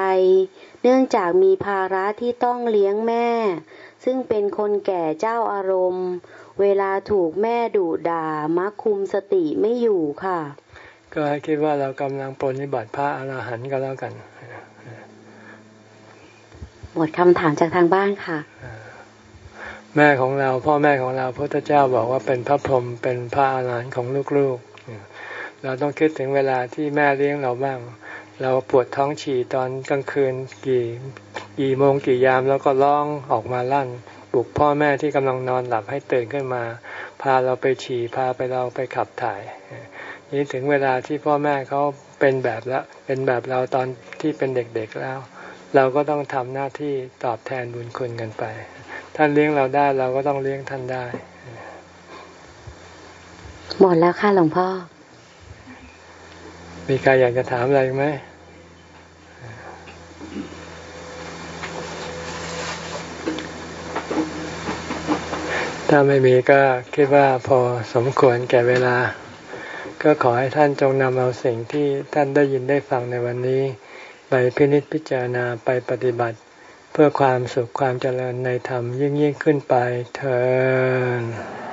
เนื่องจากมีภาระที่ต้องเลี้ยงแม่ ซึ่งเป็นคนแก่เจ้าอารมณ์ เวลาถูกแม่ดุด่ามักคุมสติไม่อยู่ค่ะ ก็ให้คิดว่าเรากำลังปรนิบัติพระอรหันต์ก็แล้วกัน หมดคำถามจากทางบ้านค่ะ แม่ของเรา พ่อแม่ของเราพระพุทธเจ้าบอกว่าเป็นพระพรหมเป็นพระอาหารหันต์ของลูกๆ เราต้องคิดถึงเวลาที่แม่เลี้ยงเราบ้าง เราปวดท้องฉี่ตอนกลางคืนกี่กี่โมงกี่ยามแล้วก็ร้องออกมาลั่นปลุกพ่อแม่ที่กำลังนอนหลับให้ตื่นขึ้นมา พาเราไปฉี่พาไปเราไปขับถ่ายนี่ถึงเวลาที่พ่อแม่เขาเป็นแบบแล้วเป็นแบบเราตอนที่เป็นเด็กๆแล้ว เราก็ต้องทำหน้าที่ตอบแทนบุญคุณกันไป ท่านเลี้ยงเราได้เราก็ต้องเลี้ยงท่านได้ หมดแล้วค่ะหลวงพ่อ มีใครอยากจะถามอะไรไหมถ้าไม่มีก็คิดว่าพอสมควรแก่เวลา ก็ขอให้ท่านจงนำเอาสิ่งที่ท่านได้ยินได้ฟังในวันนี้ ไปพินิจพิจารณาไปปฏิบัติ เพื่อความสุขความเจริญในธรรมยิ่งยิ่งขึ้นไปเธอ